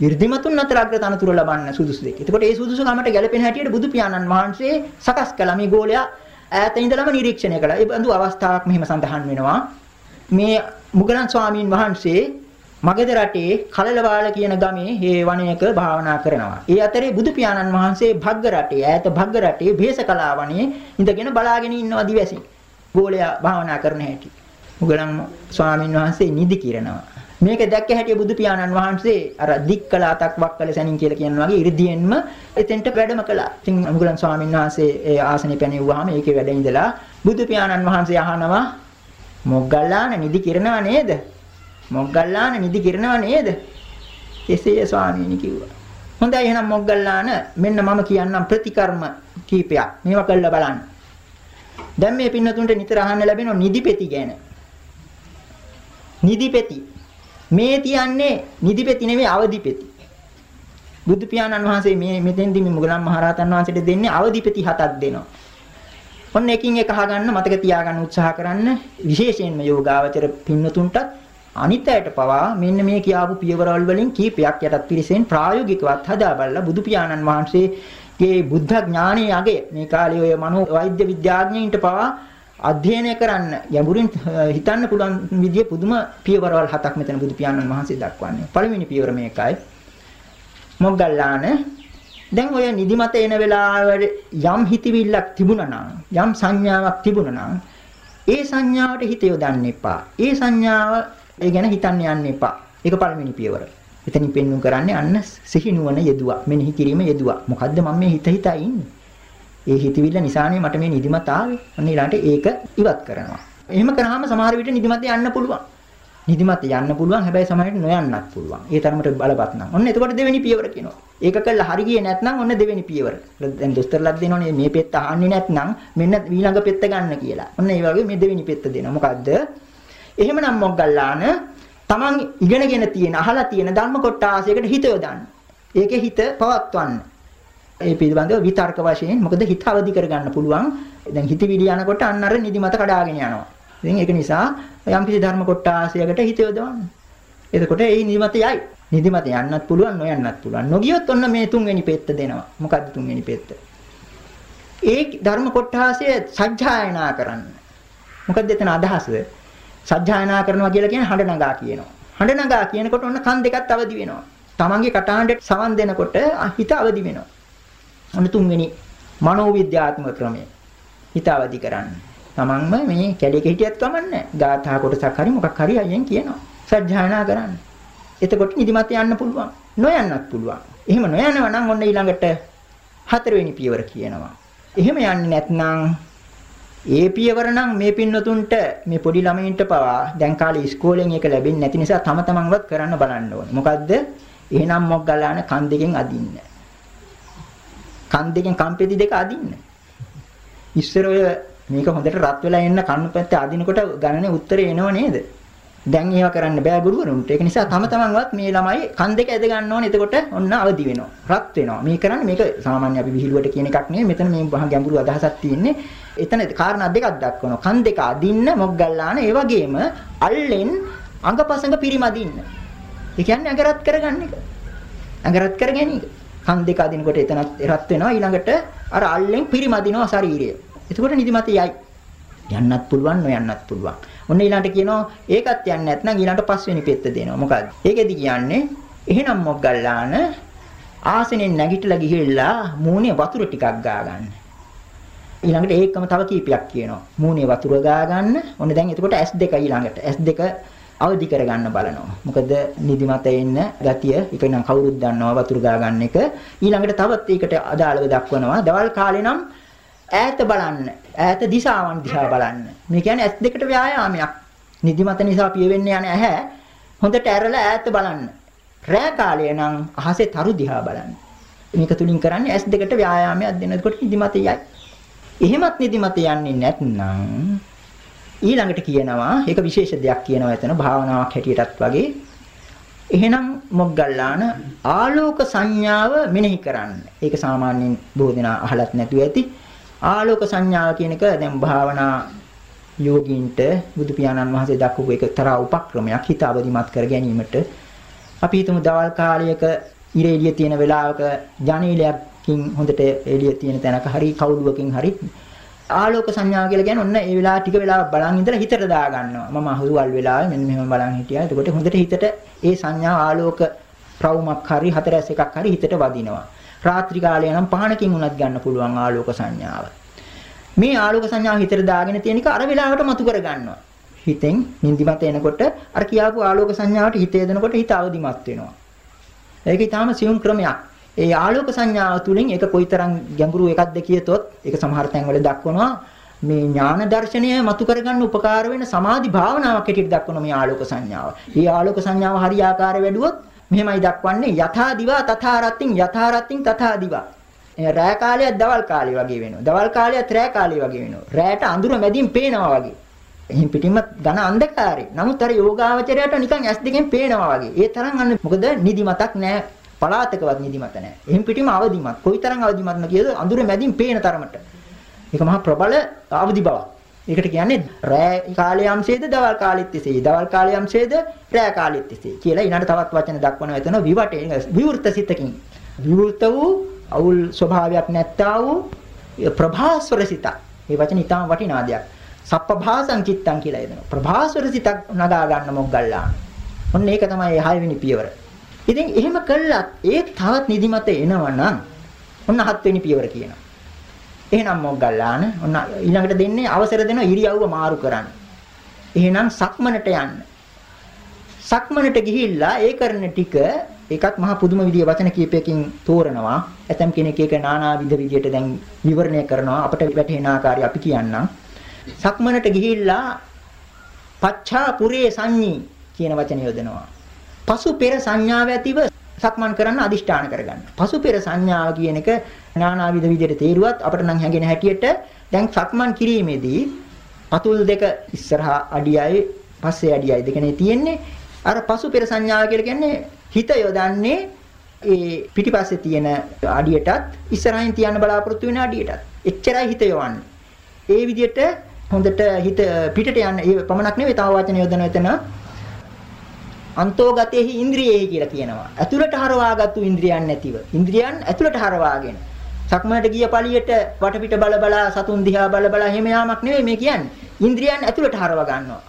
이르දිමතුන් අතර අග්‍ර තනතුර ලබන්න සුදුසු දෙයක්. එතකොට ඒ සුදුසුකමට ගැලපෙන හැටියට බුදු පියාණන් වහන්සේ සකස් කළා මේ ගෝලයා ඈත ඉඳලම නිරීක්ෂණය කළා. ඒ බඳු අවස්ථාවක් මෙහිම සඳහන් වෙනවා. මේ මුගලන් ස්වාමීන් වහන්සේ මගධ රටේ කලලවාල කියන ගමේ හේ වනයක භාවනා කරනවා. ඒ අතරේ බුදු පියාණන් වහන්සේ භග්ග රටේ ඈත භග්ග රටේ භේසකලා වනයේ ඉඳගෙන බලාගෙන ඉන්නවා දිවැසින්. ගෝලයා භාවනා කරන හැටි. මුගලන් ස්වාමීන් වහන්සේ නිදි කිරනවා. මේක දැක්ක හැටිය බුදු පියාණන් වහන්සේ අර දික්කල අතක් වක්කල සැනින් කියලා කියනවා වගේ 이르දියෙන්ම එතෙන්ට වැඩම කළා. ඉතින් මුගලන් ස්වාමීන් වහන්සේ ඒ ආසනේ පැනෙව්වහම ඒකේ වැඩ ඉඳලා බුදු පියාණන් වහන්සේ අහනවා මොග්ගල්ලාන නිදි කිරනව නේද? මොග්ගල්ලාන නිදි කිරනව නේද? එසේ ස්වාමීනි කිව්වා. හොඳයි එහෙනම් මොග්ගල්ලාන මෙන්න මම කියන්නම් ප්‍රතිකර්ම කීපයක්. මේවා කළා බලන්න. දැන් මේ පින්නතුන්ට නිතර අහන්න ලැබෙන නිදිපෙති ගැන. නිදිපෙති මේ තියන්නේ නිදිපෙති නෙමෙයි අවදිපෙති. බුදු පියාණන් වහන්සේ මේ මෙතෙන්දි මේ මුගලන් මහරහතන් වහන්සේට දෙන්නේ අවදිපෙති හතක් දෙනවා. ඔන්න එකින් එක අහගන්න මතක තියාගන්න උත්සාහ කරන්න විශේෂයෙන්ම යෝගාවචර පින්නතුන්ටත් අනිත් අයට පවා මෙන්න මේ කියාපු පියවරවල් වලින් කීපයක් යටත් පිරිසෙන් ප්‍රායෝගිකවත් හදා බලලා බුදු පියාණන් වහන්සේගේ බුද්ධ ඥානයේ අගය මේ කාලේ ඔය මනෝ වෛද්‍ය විද්‍යාඥයින්ට පවා අධ්‍යයනය කරන්න යඹුරින් හිතන්න පුළුවන් විදිය පුදුම පියවරවල් හතක් මෙතන බුදු පියාණන් වහන්සේ දක්වන්නේ. පළවෙනි පියවර මේකයි. මොග්ගල්ලාන දැන් ඔය නිදිමත එන වෙලාවට යම් හිතවිල්ලක් තිබුණා නම් යම් සංඥාවක් තිබුණා නම් ඒ සංඥාවට හිත යොදන්න එපා. ඒ සංඥාව ඒ ගැන හිතන්න යන්න එපා. ඒක පළවෙනි පියවර. එතනින් පෙන්වු කරන්නේ අන්න සිහි නුවණ යෙදුවා. මෙනෙහි කිරීම යෙදුවා. මොකද්ද මම මේ හිත හිතා ඉන්නේ? ඒ හිතවිල්ල නිසානේ මට මේ නිදිමත ආවේ. අන්න ඊළඟට ඒක ඉවත් කරනවා. එහෙම කරාම සමහර විට නිදිමත යන්න පුළුවන්. නිදිමත යන්න පුළුවන් හැබැයි සමහරවිට නොයන්නත් පුළුවන්. ඒ තරමට බලපත් නම්. ඔන්න එතකොට දෙවෙනි පියවර කියනවා. ඒක කළා හරි ගියේ නැත්නම් ඔන්න දෙවෙනි පියවර. දැන් දොස්තරලාත් දෙනවනේ මේ පෙත්ත අහන්නේ නැත්නම් මෙන්න ඊළඟ පෙත්ත ගන්න කියලා. ඔන්න ඒ වගේ මේ දෙවෙනි පෙත්ත දෙනවා. මොකද්ද? එහෙමනම් මොග්ගල්ලාන තමන් ඉගෙනගෙන තියෙන අහලා තියෙන ධර්ම කොටාසයකට හිත යොදන්න. ඒකේ හිත පවත්වන්න. ඒ පිළිබඳව විතර්ක වශයෙන් මොකද හිත අවදි කරගන්න පුළුවන්. දැන් හිතවිලි යනකොට අන්න අර නිදිමත කඩාගෙන යනවා. ඉතින් ඒක නිසා යම් කිසි ධර්ම කොටාසයකට හිත යොදවන්න. එතකොට ඒ නිදිමත යයි. නිදිමත යන්නත් පුළුවන් නොයන්නත් පුළුවන්. නොගියොත් ඔන්න මේ තුන්වෙනි පෙත්ත දෙනවා. මොකද්ද තුන්වෙනි පෙත්ත? ඒ ධර්ම කොටාසය සජ්ජායනා කරන්න. මොකද්ද එතන අදහස? සජ්ජායනා කරනවා කියලා කියන්නේ හඬ නගා කියනවා. හඬ නගා කියනකොට ඔන්න කන් දෙකත් අවදි වෙනවා. තමන්ගේ කටහඬට සවන් දෙනකොට හිත අවදි වෙනවා. ඔන්න තුන්වෙනි මනෝවිද්‍යාත්මක ක්‍රමය. හිත අවදි කරන්න. තමන්ම මේ කැලේක හිටියත් කමන්නේ. ගාථා කොටසක් හරි මොකක් හරි අයියෙන් කියනවා. සජ්ජායනා කරන්න. එතකොට නිදිමත යන්න පුළුවන්. නොයන්නත් පුළුවන්. එහෙම නොයනවා නම් ඔන්න ඊළඟට හතරවෙනි පියවර කියනවා. එහෙම යන්නේ නැත්නම් ඒ පියවර නම් මේ පින්නතුන්ට මේ පොඩි ළමයින්ට පවා දැන් කාලේ ඉස්කෝලෙන් එක ලැබෙන්නේ නැති නිසා තම තමන්වත් කරන්න බලන්න ඕනේ. මොකද්ද? එහෙනම් මොක් ගලාන කන් දෙකෙන් අදින්න. කන් දෙකෙන් කම්පෙති දෙක අදින්න. ඉස්සර ඔය මේක හොඳට රත් වෙලා එන්න කන්න පැත්තේ අදිනකොට ගණනේ උත්තරේ එනව නේද? දැන් ඒව කරන්න බෑ ගුරුවරුන්ට. ඒක නිසා තම තමන්වත් මේ ළමයි කන් දෙක ඇද ගන්න ඕනේ. එතකොට ඔන්න අවදි වෙනවා. රත් වෙනවා. මේ කරන්නේ මේක සාමාන්‍ය අපි විහිළුවට කියන එකක් නෙවෙයි. මෙතන මේ වහා ගැඹුරු අදහසක් තියෙන්නේ. එතන කාරණා දෙකක් දක්වනවා. කන් දෙක අදින්න මොග්ගල්ලාන ඒ වගේම අල්ලෙන් අඟපසඟ පිරිමදින්න. ඒ කියන්නේ අඟරත් කරගන්න එක. අඟරත් කර ගැනීම. කන් දෙක අදිනකොට එතනත් රත් වෙනවා ඊළඟට අර අල්ලෙන් පිරිමදිනවා ශරීරය. එතකොට නිදිමත යයි. යන්නත් පුළුවන් නොයන්නත් පුළුවන්. ඔන්න ඊළඟට කියනවා ඒකත් යන්නේ නැත්නම් ඊළඟට පස්වෙනි පෙත්ත දෙනවා. මොකද්ද? ඒකෙදි කියන්නේ එහෙනම් මොග්ගල්ලාන ආසනෙන් නැගිටලා ගිහිල්ලා මූණේ වතුර ටිකක් ගා ගන්න. ඊළඟට ඒකම තව කීපයක් කියනවා. මූණේ වතුර ගා ගන්න. ඔන්න දැන් එතකොට S2 ඊළඟට S2 අවදි කරගන්න බලනවා. මොකද නිදිමත එන්න ගතිය ඒක නම් කවුරුත් දන්නවා වතුර ගා ගන්න එක. ඊළඟට තවත් ඒකට අදාළව දක්වනවා. දවල් කාලේ නම් ඈත බලන්න. ඈත දිශාවන් දිහා බලන්න. මේ කියන්නේ ඇස් දෙකට ව්‍යායාමයක්. නිදිමත නිසා පියවෙන්න යන ඇහැ හොඳට ඇරලා ඈත බලන්න. රෑ කාලේ නම් අහසේ තරු දිහා බලන්න. මේක තුලින් කරන්නේ ඇස් දෙකට ව්‍යායාමයක් දෙනකොට නිදිමත යයි. එහෙමත් නිදිමත යන්නේ නැත්නම් ඊළඟට කියනවා ඒක විශේෂ දෙයක් කියනවා එතන භාවනාවක් හැටියටත් වගේ එහෙනම් මොග්ගල්ලාන ආලෝක සංඥාව මෙනෙහි කරන්න. ඒක සාමාන්‍යයෙන් බොහෝ දෙනා අහලත් නැතුව ඇති. ආලෝක සංඥාව කියන එක දැන් භාවනා යෝගීන්ට බුදු පියාණන් වහන්සේ දක්වපු එක තරා උපක්‍රමයක් හිත අවදිමත් කර ගැනීමට අපි හිතමු දවල් කාලයක ඉර එළිය තියෙන වෙලාවක ජනේලයකින් හොඳට එළිය තියෙන තැනක හරි කවුළුවකින් හරි ආලෝක සංඥාව කියලා කියන්නේ ඔන්න ඒ වෙලාව ටික වෙලාවක් බලන් ඉඳලා හිතට දා ගන්නවා. මම අහුවල් වෙලාවේ මෙන්න මෙහෙම බලන් හිටියා. එතකොට හොඳට හිතට ඒ සංඥාව ආලෝක ප්‍රවුමක් හරි හතරැස් එකක් හරි හිතට වදිනවා. රාත්‍රී කාලේ නම් පහනකින් උනත් ගන්න පුළුවන් ආලෝක සංඥාව. මේ ආලෝක සංඥාව හිතට දාගෙන තියෙන එක අර වෙලාවට මතු කර ගන්නවා. හිතෙන් නිදිමත එනකොට අර කියාපු ආලෝක සංඥාවට හිත යදනකොට හිත අවදිමත් වෙනවා. ඒක ඊටාම සියුම් ක්‍රමයක්. ඒ ආලෝක සංඥාව තුලින් ඒක කොයිතරම් ගැඹුරු එකක්ද කියතොත් ඒක සමහර තැන්වල දක්වනවා මේ ඥාන දර්ශනය මතු කරගන්න උපකාර වෙන සමාධි භාවනාවක් හැටියට දක්වන මේ ආලෝක සංඥාව. මේ ආලෝක සංඥාව හරි ආකාරය වැඩුවොත් මෙහෙමයි දක්වන්නේ යථා දිවා තථා රත්ත්‍ින් යථා රත්ත්‍ින් තථා දිවා. රෑ කාලයත් දවල් කාලය වගේ වෙනවා. දවල් කාලයත් රෑ කාලය වගේ වෙනවා. රෑට අඳුර මැදින් පේනවා වගේ. එහෙන් පිටින්ම ඝන අන්ධකාරය. නමුත් අර යෝගාවචරයට නිකන් ඇස් දෙකෙන් පේනවා වගේ. ඒ තරම් අන්න මොකද නිදිමතක් නැහැ. පලාතකවත් නිදිමත නැහැ. එහෙන් පිටින්ම අවදිමත්. කොයිතරම් අවදිමත්ද කියද අඳුර මැදින් පේන තරමට. ඒක මහා ප්‍රබල අවදි බවක්. ඒකට කියන්නේ රෑ කාලයේ යම්සේද දවල් කාලෙත් එසේ. දවල් කාලයේ යම්සේද රෑ කාලෙත් එසේ. කියලා ඊළඟ තවත් වචන දක්වනවා එතන විවටේ විවෘත සිතකින්. විවෘත වූ අවුල් ස්වභාවයක් නැත්තා වූ ප්‍රභාස්වර සිත. මේ වචන ඊටම වටිනා දෙයක්. සප්පභාසං චිත්තං කියලා එදෙනවා. ප්‍රභාස්වර සිතක් නගා ගන්න මොග්ගල්ලාන. ඔන්න ඒක තමයි 6 වෙනි පියවර. ඉතින් එහෙම කළත් ඒ තවත් නිදිමත එනවනම් ඔන්න 7 වෙනි පියවර කියනවා. එහෙනම් මොග්ගල්ලාන ඔන්න ඊළඟට දෙන්නේ අවසර දෙනවා ඉරියව්ව මාරු කරන්න. එහෙනම් සක්මනට යන්න. සක්මනට ගිහිල්ලා ඒ කරන ටික ඒකත් මහා පුදුම විදිය වචන කීපයකින් තෝරනවා. ඇතම් කෙනෙක් ඒක නානාවිධ විදියට දැන් විවරණය කරනවා. අපට වැටහෙන ආකාරය අපි කියන්නම්. සක්මනට ගිහිල්ලා පච්චා පුරේ සංඤී කියන වචනය යොදනවා. පසු පෙර සංඥාව ඇතිව සක්මන් කරන්න අදිෂ්ඨාන කරගන්න. පසු පෙර සංඥාව කියන එක නානාවිධ විදිහට තේරුවත් අපිට නම් හැඟෙන හැටියට දැන් සක්මන් කිරීමේදී පතුල් දෙක ඉස්සරහා අඩියයි පස්සේ අඩියයි දෙකනේ තියෙන්නේ. අර පසු පෙර සංඥාව කියලා කියන්නේ හිත යොදන්නේ ඒ පිටිපස්සේ තියෙන අඩියටත් ඉස්සරහින් තියන්න බලාපොරොත්තු වෙන අඩියටත්. එච්චරයි හිත යොවන්නේ. ඒ විදිහට හොඳට හිත පිටට යන්න ඒ පමණක් නෙවෙයි තව වචන යොදන එතන අන්තෝගතේහි ඉන්ද්‍රියෙහි කියලා කියනවා. ඇතුළට හරවාගත්තු ඉන්ද්‍රියන් නැතිව. ඉන්ද්‍රියන් ඇතුළට හරවාගෙන. සක්මනට ගිය පළියට වටපිට බල බලා සතුන් දිහා බල බලා එහෙම යාමක් නෙවෙයි මේ කියන්නේ. ඉන්ද්‍රියන් ඇතුළට හරව ගන්නවා.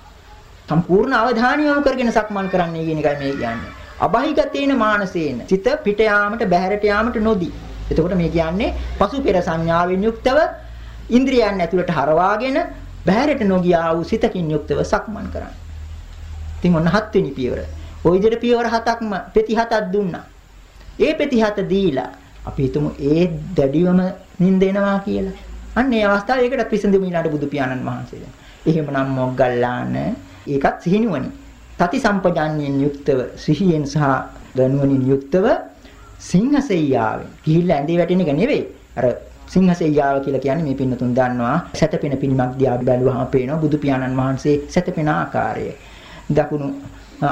සම්පූර්ණ අවධානය යොමු කරගෙන සක්මන් කරන්නේ කියන එකයි මේ කියන්නේ. අබහිගතේන මානසේන. සිත පිට යාමට බහැරට යාමට නොදී. එතකොට මේ කියන්නේ පසු පෙර සංඥාවෙන් යුක්තව ඉන්ද්‍රියන් ඇතුළට හරවාගෙන බහැරට නොගියා වූ සිතකින් යුක්තව සක්මන් කරන්න. ඉතින් ඔන්න හත්වෙනි පියවර. ওই විදිහට පියවර හතක්ම පෙති හතක් දුන්නා. ඒ පෙති හත දීලා අපි හිතමු ඒ දැඩිවම නිින්ද එනවා කියලා. අන්න ඒ අවස්ථාවේ ඒකට පිසඳෙමු ඊළඟ බුදු පියාණන් වහන්සේලා. එහෙමනම් මොග්ගල්ලාන ඒකත් සිහිනුවනි. තති සම්පජාන්යෙන් යුක්තව සිහියෙන් සහ දනුවණින් යුක්තව සිංහසෙයියාවෙන් ගිහිල්ලා ඇඳේ වැටෙන එක නෙවෙයි. අර සිංහසෙයියාව කියලා කියන්නේ මේ පින්නතුන් දන්නවා සැතපෙන පිළිමක් දිහා බැලුවහම පේනවා බුදු පියාණන් වහන්සේ සැතපෙන ආකාරය. දකුණු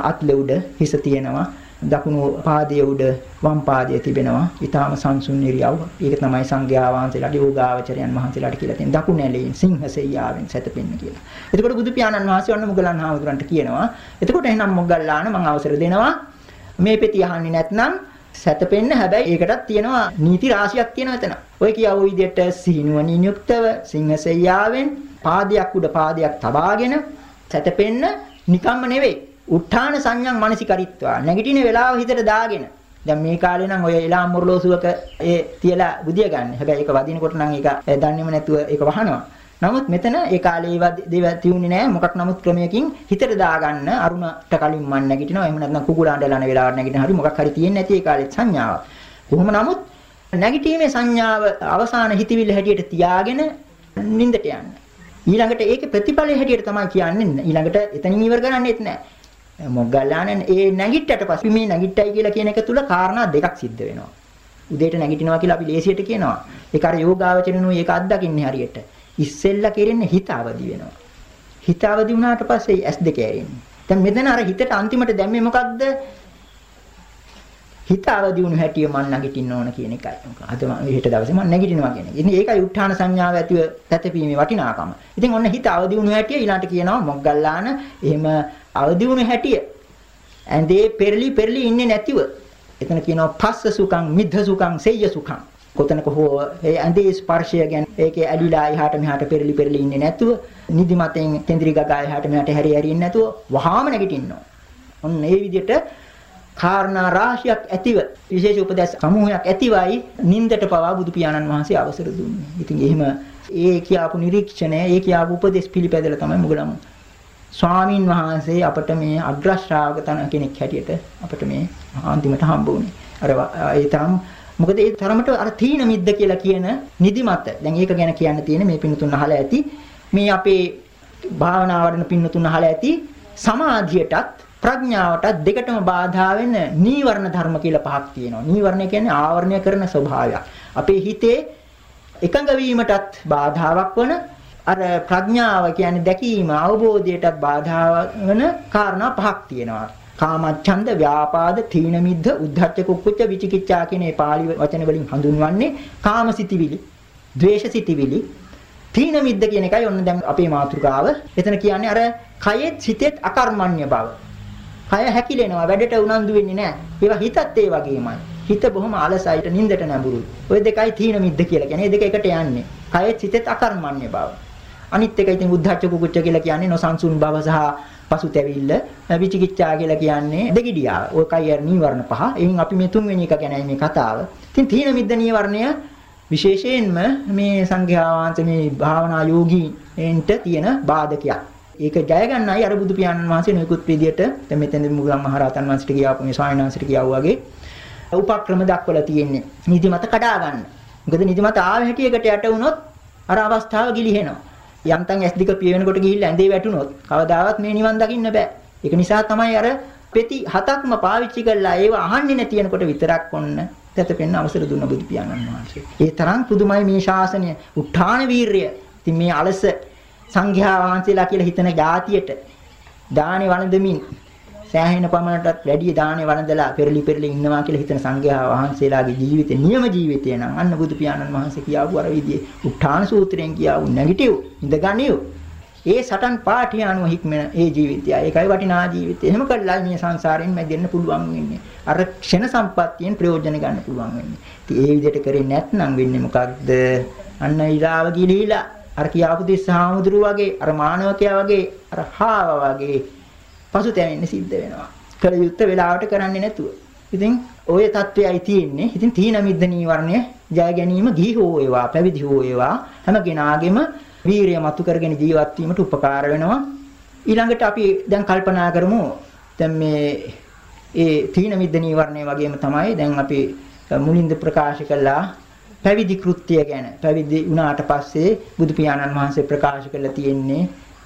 අත්ල උඩ හිස තියෙනවා. දකුණු පාදයේ උඩ වම් පාදයේ තිබෙනවා. ඊටාම සංසුන් ඉරියව්. ඒක තමයි සංඝයා වහන්සේලාට යෝගාවචරයන් වහන්සේලාට කියලා තියෙන දකුණු ඇලෙන් සිංහසෙයියාවෙන් සැතපෙන්න කියලා. එතකොට බුදු පියාණන් වහන්සේ වන්න මුගලන් හාමුදුරන්ට කියනවා. එතකොට එහෙනම් මොග්ගල්ලාන මම අවසර දෙනවා. මේ පෙති අහන්නේ නැත්නම් සැතපෙන්න හැබැයි ඒකටත් තියෙනවා නීති රාශියක් තියෙනවා එතන. ඔය කියව විදිහට සිහිනුවණින් යුක්තව සිංහසෙයියාවෙන් පාදයක් උඩ පාදයක් තබාගෙන සැතපෙන්න නිකම්ම නෙවෙයි. උත්ථාන සංඥං මනසිකරිත්වා. නැගිටින වෙලාව හිතට දාගෙන. දැන් මේ කාලේ නම් ඔය එලාම් මොරලෝසුවක ඒ තියලා බුදිය ගන්න. හැබැයි ඒක වදිනකොට නම් ඒක දන්නේම නැතුව ඒක වහනවා. නමුත් මෙතන ඒ කාලේ ඒවා දේව තියුනේ නැහැ. මොකක් නමුත් ක්‍රමයකින් හිතට දාගන්න අරුණට කලින් මන් නැගිටිනවා. එහෙම නැත්නම් කුකුලාඬ ලන වෙලාවට නැගිටින හරි මොකක් හරි තියෙන්නේ නැති ඒ කාලේ සංඥාවක්. කොහොම නමුත් නැගිටීමේ සංඥාව අවසාන හිතවිල්ල හැටියට තියාගෙන නිින්දට යන්න. ඊළඟට ඒකේ ප්‍රතිඵලය හැටියට තමයි කියන්නේ. ඊළඟට එතනින් ඉවර කරන්නේත් නැහැ. මොග්ගල්ලානේ ඒ නැගිට්ටට පස්සේ මේ නැගිට්ටයි කියලා කියන එක තුල කාරණා දෙකක් සිද්ධ වෙනවා. උදේට නැගිටිනවා කියලා අපි ලේසියට කියනවා. ඒක අර යෝගාවචරණු ඒක අත්දකින්නේ හරියට. ඉස්සෙල්ලා කෙරෙන්නේ හිත අවදි වෙනවා. හිත අවදි වුණාට පස්සේ ඇස් දෙක ඇරෙන්නේ. දැන් මෙතන අර හිතට අන්තිමට දැම්මේ මොකද්ද? හිත අවදි වුණු හැටිය මම නැගිටින්න ඕන කියන එකයි. අද මම හෙට දවසේ මම නැගිටිනවා කියන එක. ඉතින් ඒකයි උත්හාන සංඥාව ඇතිව තැතපීමේ වටිනාකම. ඉතින් ඔන්න හිත අවදි වුණු හැටිය ඊළාට කියනවා මොග්ගල්ලාන එහෙම අවදි වුණු හැටිය ඇඳේ පෙරලි පෙරලි ඉන්නේ නැතිව. එතන කියනවා පස්ස සුඛං මිද්ධ සුඛං සෙය්‍ය සුඛං. කොතනක හෝ ඒ ඇඳේ ස්පර්ශය ගැන ඒකේ ඇලිලා එහාට මෙහාට පෙරලි පෙරලි ඉන්නේ නැතුව නිදිමතෙන් තෙන්දිරි ගගා එහාට මෙහාට හැරි හැරි ඉන්නේ නැතුව වහාම නැගිටින්න ඕන. ඔන්න ඒ විදිහට කාරණා රාශියක් ඇතිව විශේෂ උපදේශ සමූහයක් ඇතිවයි නින්දට පවා බුදු පියාණන් වහන්සේ අවසර දුන්නේ. ඉතින් එහෙම ඒ කියපු නිරීක්ෂණය, ඒ කියපු උපදේශ පිළිපැදලා තමයි මුගලන් ස්වාමින් වහන්සේ අපට මේ අග්‍ර ශ්‍රාවක තන කෙනෙක් හැටියට අපට මේ අන්තිමට හම්බ වුණේ. අර ඒ තරම් මොකද ඒ තරමට අර තීන මිද්ද කියලා කියන නිදිමත. දැන් ඒක ගැන කියන්න තියෙන මේ පින්තුන් අහලා ඇති. මේ අපේ භාවනා වඩන පින්තුන් අහලා ඇති සමාධියටත් ප්‍රඥාවටත් දෙකටම බාධා වෙන නීවරණ ධර්ම කියලා පහක් තියෙනවා. නීවරණ කියන්නේ ආවරණය කරන ස්වභාවයක්. අපේ හිතේ එකඟ වීමටත් බාධාවක් වන අර ප්‍රඥාව කියන්නේ දැකීම අවබෝධයටත් බාධා වන කාරණා පහක් තියෙනවා. කාමච්ඡන්ද, ව්‍යාපාද, තීන මිද්ධ, උද්ධච්ච කුක්කුච්ච විචිකිච්ඡා කියන මේ පාළි වචන වලින් හඳුන්වන්නේ කාමසිතිවිලි, ද්වේෂසිතිවිලි, තීන මිද්ද කියන එකයි ඔන්න දැන් අපේ මාතෘකාව. එතන කියන්නේ අර කයෙත් සිතෙත් අකර්මණ්‍ය බව. කය හැකිලෙනවා වැඩට උනන්දු වෙන්නේ නැහැ. ඒවා හිතත් ඒ වගේමයි. හිත බොහොම අලසයිට නිින්දට නැඹුරුයි. ওই දෙකයි තීන මිද්ද කියලා කියන්නේ. මේ දෙක එකට යන්නේ. කයෙත් සිතෙත් අකර්මණ්‍ය බව. අනිත් එක ඉතින් උද්ධච්ච කුකුච්ච කියලා කියන්නේ නොසන්සුන් බව සහ පසුතැවිල්ල විචිකිච්ඡා කියලා කියන්නේ දෙගිඩියාව. ඔකයි අර නීවරණ පහ. එයින් අපි මේ තුන්වෙනි එක ගැනයි මේ කතාව. ඉතින් තීන මිද්ද නීවරණය විශේෂයෙන්ම මේ සංඝයා වහන්සේ මේ භාවනා යෝගීන්ට තියෙන බාධකයක්. ඒක ජය ගන්නයි අර බුදු පියාණන් වහන්සේ නොයෙකුත් විදියට දැන් මෙතන මුගලන් මහරහතන් වහන්සේට කියාපු මේ ස්වාමීන් වහන්සේට කියාවු වගේ උපක්‍රම දක්වලා තියෙන්නේ. නිදිමත කඩා ගන්න. මොකද නිදිමත ආව හැටියකට යට වුණොත් අර අවස්ථාව ගිලිහෙනවා. යන්තම් S2 පිය වෙනකොට ගිහිල්ලා ඇඳේ වැටුනොත් කවදාවත් මේ නිවන් දකින්න බෑ. ඒක නිසා තමයි අර පෙති හතක්ම පාවිච්චි කරලා ඒව අහන්නේ නැතිනකොට විතරක් ඔන්න තැතපෙන්න අවසර දුන්න බුදු පියාණන් වහන්සේ. ඒ තරම් පුදුමයි මේ ශාසනය. උත්හාන වීරිය. ඉතින් මේ අලස සංඝයා වහන්සේලා කියලා හිතන જાතියට දානේ වළඳමින් සෑහෙන පමණටත් වැඩි දානේ වළඳලා පෙරලි පෙරලි ඉන්නවා කියලා හිතන සංඝයා වහන්සේලාගේ ජීවිතේ නියම ජීවිතය නම් අන්න බුදු පියාණන් වහන්සේ කියාවු අර විදිහේ උත්හාන සූත්‍රයෙන් කියාවු නැගිටිව් ඉඳගනියු ඒ සටන් පාඨය අනුව හික්මන ඒ ජීවිතය. ඒකයි වටිනා ජීවිතය. එහෙම කළා මේ සංසාරයෙන් මැදෙන්න පුළුවන් වෙන්නේ. අර ක්ෂණ සම්පත්තියෙන් ප්‍රයෝජන ගන්න පුළුවන් වෙන්නේ. ඉතින් ඒ විදිහට කරේ නැත්නම් වෙන්නේ මොකක්ද? අන්න ඊලාව ගිලිහිලා අර කියාපු දිස්සහාමුදුරු වගේ අර මානවකයා වගේ අර හාව වගේ පසුතැවෙන්න සිද්ධ වෙනවා. කළ යුත්තේ වෙලාවට කරන්නේ නැතුව. ඉතින් ওই தත්වයයි තියෙන්නේ. ඉතින් තීන මිද්ද නීවරණය ජය ගැනීම ගිහි හෝ ඒවා පැවිදි හෝ ඒවා හැම කෙනාගේම වීරිය මතු කරගෙන ජීවත් වීමට උපකාර වෙනවා. ඊළඟට අපි දැන් කල්පනා කරමු දැන් මේ ඒ තීන මිද්ද නීවරණය වගේම තමයි දැන් අපි මුලින්ද ප්‍රකාශ කළා පැවිදි කෘත්‍ය ගැන පැවිදි වුණාට පස්සේ බුදු පියාණන් වහන්සේ ප්‍රකාශ කරලා තියෙන්නේ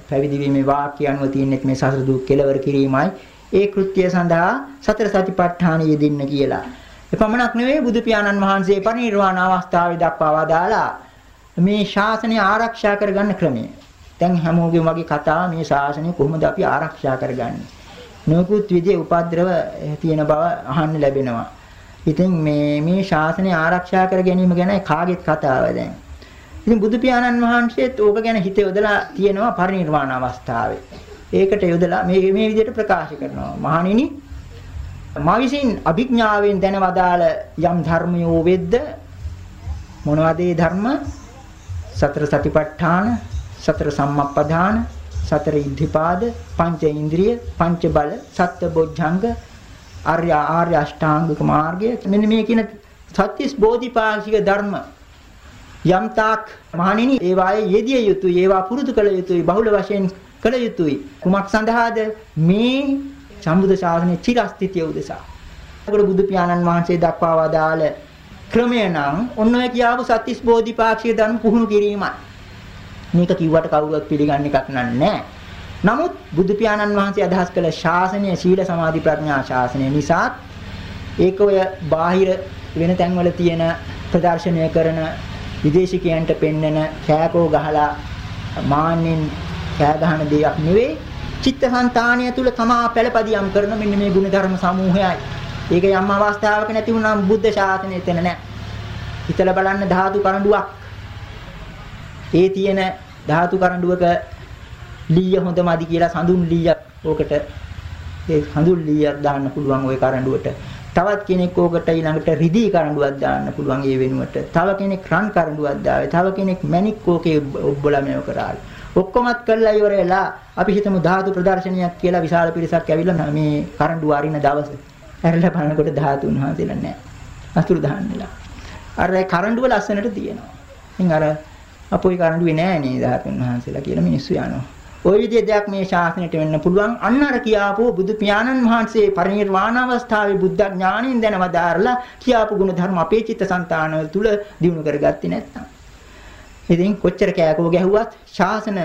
පැවිදි වීමේ වාක්‍ය අනුව තියෙන්නේ මේ සසර දුක් කෙලවර කිරීමයි ඒ කෘත්‍ය සඳහා සතර සතිපට්ඨාන යෙදින්න කියලා. එපමණක් නෙවෙයි බුදු පියාණන් වහන්සේ පරිනිර්වාණ අවස්ථාවේ දක්වා වදාලා මේ ශාසනය ආරක්ෂා කරගන්න ක්‍රමය. දැන් හැමෝගෙම වගේ කතා මේ ශාසනය කොහොමද අපි ආරක්ෂා කරගන්නේ? නොයෙකුත් විදිහේ උපද්‍රව තියෙන බව අහන්න ලැබෙනවා. ඉතින් මේ මේ ශාසනය ආරක්ෂා කර ගැනීම ගැන කාගෙත් කතාව දැන්. ඉතින් බුදු පියාණන් වහන්සේත් ඕක ගැන හිත යොදලා තියෙනවා පරිනිර්වාණ අවස්ථාවේ. ඒකට යොදලා මේ මේ විදිහට ප්‍රකාශ කරනවා. මහණෙනි මා විසින් අභිඥාවෙන් දැනවදාළ යම් ධර්මයෝ වෙද්ද මොනවද ඒ ධර්ම? සතර සතිපට්ඨාන, සතර සම්මප්පදාන, සතර ඉද්ධිපාද, පංච ඉන්ද්‍රිය, පංච බල, සත්‍ය බොජ්ජංග, ආර්ය ආර්ය අෂ්ටාංගික මාර්ගය. මෙන්න මේ කියන සත්‍තිස් බෝධිපාක්ෂික ධර්ම යම් තාක් මහණෙනි ඒ වායේ යෙදිය යුතුයි ඒවා පුරුදු කළ යුතුයි බහුල වශයෙන් කළ යුතුයි. කුමක් සඳහාද? මේ සම්බුද්ධ ශාසනයේ චිරස්ථිතිය උදෙසා. ඒකට බුදු පියාණන් වහන්සේ දක්වා වදාළ ක්‍රමය නම් ඔන්න ඔය කියාපු සත්‍තිස් බෝධිපාක්ෂික ධර්ම පුහුණු කිරීමයි. මේක කිව්වට කවුරුවත් පිළිගන්න එකක් නෑ. නමුත් බුදු පියාණන් වහන්සේ අදහස් කළ ශාසනය සීල සමාධි ප්‍රඥා ශාසනය නිසා ඒක ඔය බාහිර වෙන තැන්වල තියෙන ප්‍රදර්ශනය කරන විදේශිකයන්ට පෙන්නන කෑකෝ ගහලා මාන්නෙන් කෑ ගහන දෙයක් නෙවෙයි චිත්තසංතානය තුල තමා පළපදියම් කරන මෙන්න මේ ගුණ ධර්ම සමූහයයි. ඒක යම් අවස්ථාවක නැති වුණාම බුද්ධ ශාසනය එතන නැහැ. හිතලා බලන්න ධාතු කරඬුවක්. ඒ තියෙන ධාතු කරඬුවක ලීය හොඳමදි කියලා සඳුන් ලීයක් ඕකට ඒ සඳුන් ලීයක් දාන්න පුළුවන් ওই කරඬුවට. තවත් කෙනෙක් ඕකට ඊළඟට රිදී කරඬුවක් දාන්න පුළුවන් ඒ වෙනුවට. තව කෙනෙක් රන් කරඬුවක් දාවේ. තව කෙනෙක් මැණික් ඕකේ ඔබ්බලා මේව කරාවි. ඔක්කොමත් කළා ඉවරලා අපි හිතමු ධාතු ප්‍රදර්ශනයක් කියලා විශාල පිරිසක් ඇවිල්ලා මේ කරඬුව අරින දවස. ඇරලා බලනකොට ධාතුන් වහන්සේලා නැහැ. අතුරු දහන්නලා. අර කරඬුව ලස්සනට තියෙනවා. ඉතින් අර අපෝයි කරඬුවේ නැහැ නේ ධාතුන් වහන්සේලා කියලා මිනිස්සු යනවා. ওই විදිහේ දෙයක් මේ ශාසනයට වෙන්න පුළුවන්. අන්න අර කියාපු බුදු පියාණන් වහන්සේ පරිනිර්වාණ අවස්ථාවේ බුද්ධ ඥාණයෙන් දැනවදාරලා කියාපු ගුණ ධර්ම අපේ චිත්තසංතාන තුළ දිනු කරගත්තේ නැත්නම්. ඉතින් කොච්චර කෑකෝ ගැහුවත් ශාසන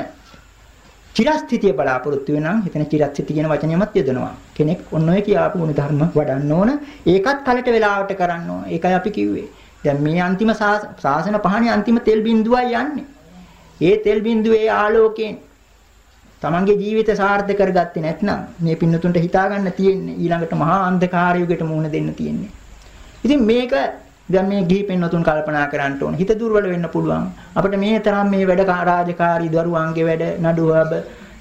චිරස්ථිතිය බලාපොරොත්තු වෙනම් එතන චිරස්ථිතිය කියන වචනයමත් යොදනවා. කෙනෙක් ඔන්න ඔය කියාපු ගුණ ධර්ම වඩන්න ඕන. ඒකත් කලට වෙලාවට කරන්න ඕන. ඒකයි අපි කිව්වේ. දැන් මේ අන්තිම ශාසන පහනේ අන්තිම තෙල් බිඳුවයි යන්නේ. ඒ තෙල් බිඳුවේ ආලෝකයෙන් තමන්ගේ ජීවිත සාර්ථක කරගත්තේ නැත්නම් මේ පින්නතුන්ට හිතා ගන්න තියෙන්නේ ඊළඟට මහා අන්ධකාර යුගයට මුහුණ දෙන්න තියෙන්නේ. ඉතින් මේක දැන් මේ ගිහි පෙන්නතුන් කල්පනා කරන්න ඕන. හිත දුර්වල වෙන්න පුළුවන්. අපිට මේ තරම් මේ වැඩ රාජකාරී දරුවන්ගේ වැඩ නඩුවබ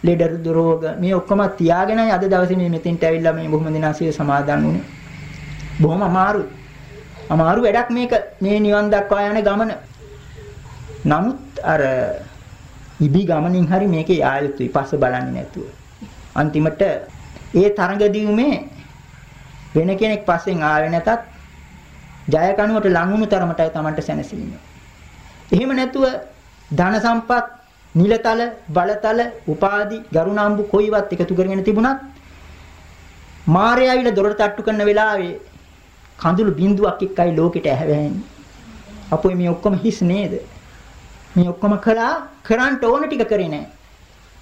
ලෙඩ රෝග මේ ඔක්කොම තියාගෙනයි අද දවසේ මේ මෙතෙන්ට ඇවිල්ලා මේ බොහොම දිනාසිය සමාදන් වුනේ. බොහොම අමාරුයි. අමාරු වැඩක් මේක මේ නිවන් දක්වා යන ගමන. නමුත් අර ඉබි ගමනින් හරි මේකේ ආයුතුයි පස්ස බලන්නේ නැතුව. අන්තිමට ඒ තරඟ දියුමේ වෙන කෙනෙක් පස්සෙන් ආවේ නැතත් ජය කණුවට ලඟුණු තරමටයි Tamanට සැනසීම. එහෙම නැතුව ධන සම්පත්, නිලතල, බලතල, උපාදි, ගරුණාම්බු කොයිවත් එකතු කරගෙන තිබුණත් මාර්යා විල දොරට තට්ටු කරන වෙලාවේ කඳුළු බිඳුවක් එක්කයි ලෝකෙට ඇහැවෙන්නේ. අපොයි මේ ඔක්කොම හිස් නේද? මේ ඔක්කොම කළා කරන්න ඕන ටික කරේ නැහැ.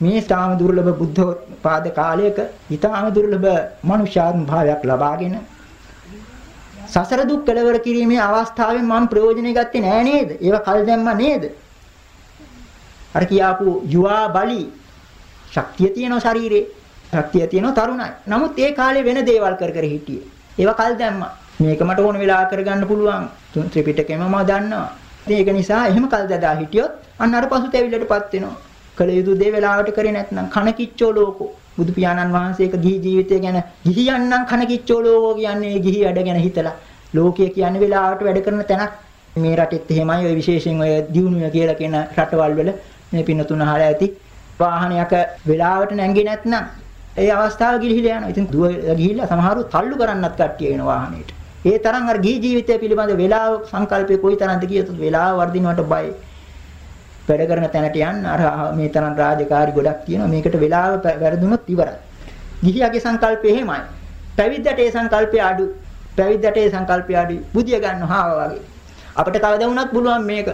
මේ තාම දුර්ලභ බුද්ධ පාද කාලයක ඊටාම දුර්ලභ මනුෂ්‍යාත්ම භාවයක් ලබාගෙන සසර දුක් කෙලවර කිරීමේ අවස්ථාවෙන් මම ප්‍රයෝජනෙ ගත්තේ නෑ නේද? ඒවා කල් දැම්මා නේද? අර කියාපු යුවා බලි ශක්තිය තියෙන ශරීරේ ශක්තිය තියෙන තරුණයි. නමුත් ඒ කාලේ වෙන දේවල් කර කර හිටියේ. ඒවා කල් දැම්මා. මේක මට ඕන වෙලා කරගන්න පුළුවන්. ත්‍රිපිටකෙම මම දන්නවා. ඒක නිසා එහෙම කල් දදා හිටියොත් අන්න අර පසුතැවිල්ලටපත් වෙනවා. කළ යුතු දේ වෙලාවට කරේ නැත්නම් කන කිච්චෝ ලෝකෝ බුදු පියාණන් වහන්සේක ගිහි ජීවිතය ගැන ගිහියන්නම් කන කිච්චෝ ලෝකෝ කියන්නේ ගිහි වැඩ ගැන හිතලා ලෝකය කියන්නේ වෙලාවට වැඩ කරන තැනක් මේ රටෙත් එහෙමයි ඔය විශේෂයෙන් ඔය දියුණුව කියලා කියන රටවල් වල මේ පින්නතුන අහලා ඇති වාහනයක වෙලාවට නැංගේ නැත්නම් ඒ අවස්ථාව ගිලිහිලා යනවා. ඉතින් දුව ගිහිල්ලා සමහරව තල්ලු කරන්නත් කට්ටිය වෙන වාහනේට. ඒ තරම් අර ගිහි ජීවිතය පිළිබඳ වෙලාව සංකල්පය කොයි තරම්ද කියතොත් වෙලාව වර්ධිනවට බයයි. වැඩ කරන තැනට යන්න අර මේ තරම් රාජකාරි ගොඩක් තියෙනවා මේකට වෙලාව වැරදුනොත් ඉවරයි. ගිහියාගේ සංකල්පය එහෙමයි. පැවිද්දට ඒ සංකල්පය අඩු. පැවිද්දට ඒ සංකල්පය අඩු. බුදිය ගන්නවා වගේ. අපිට කවදා වුණත් පුළුවන් මේක.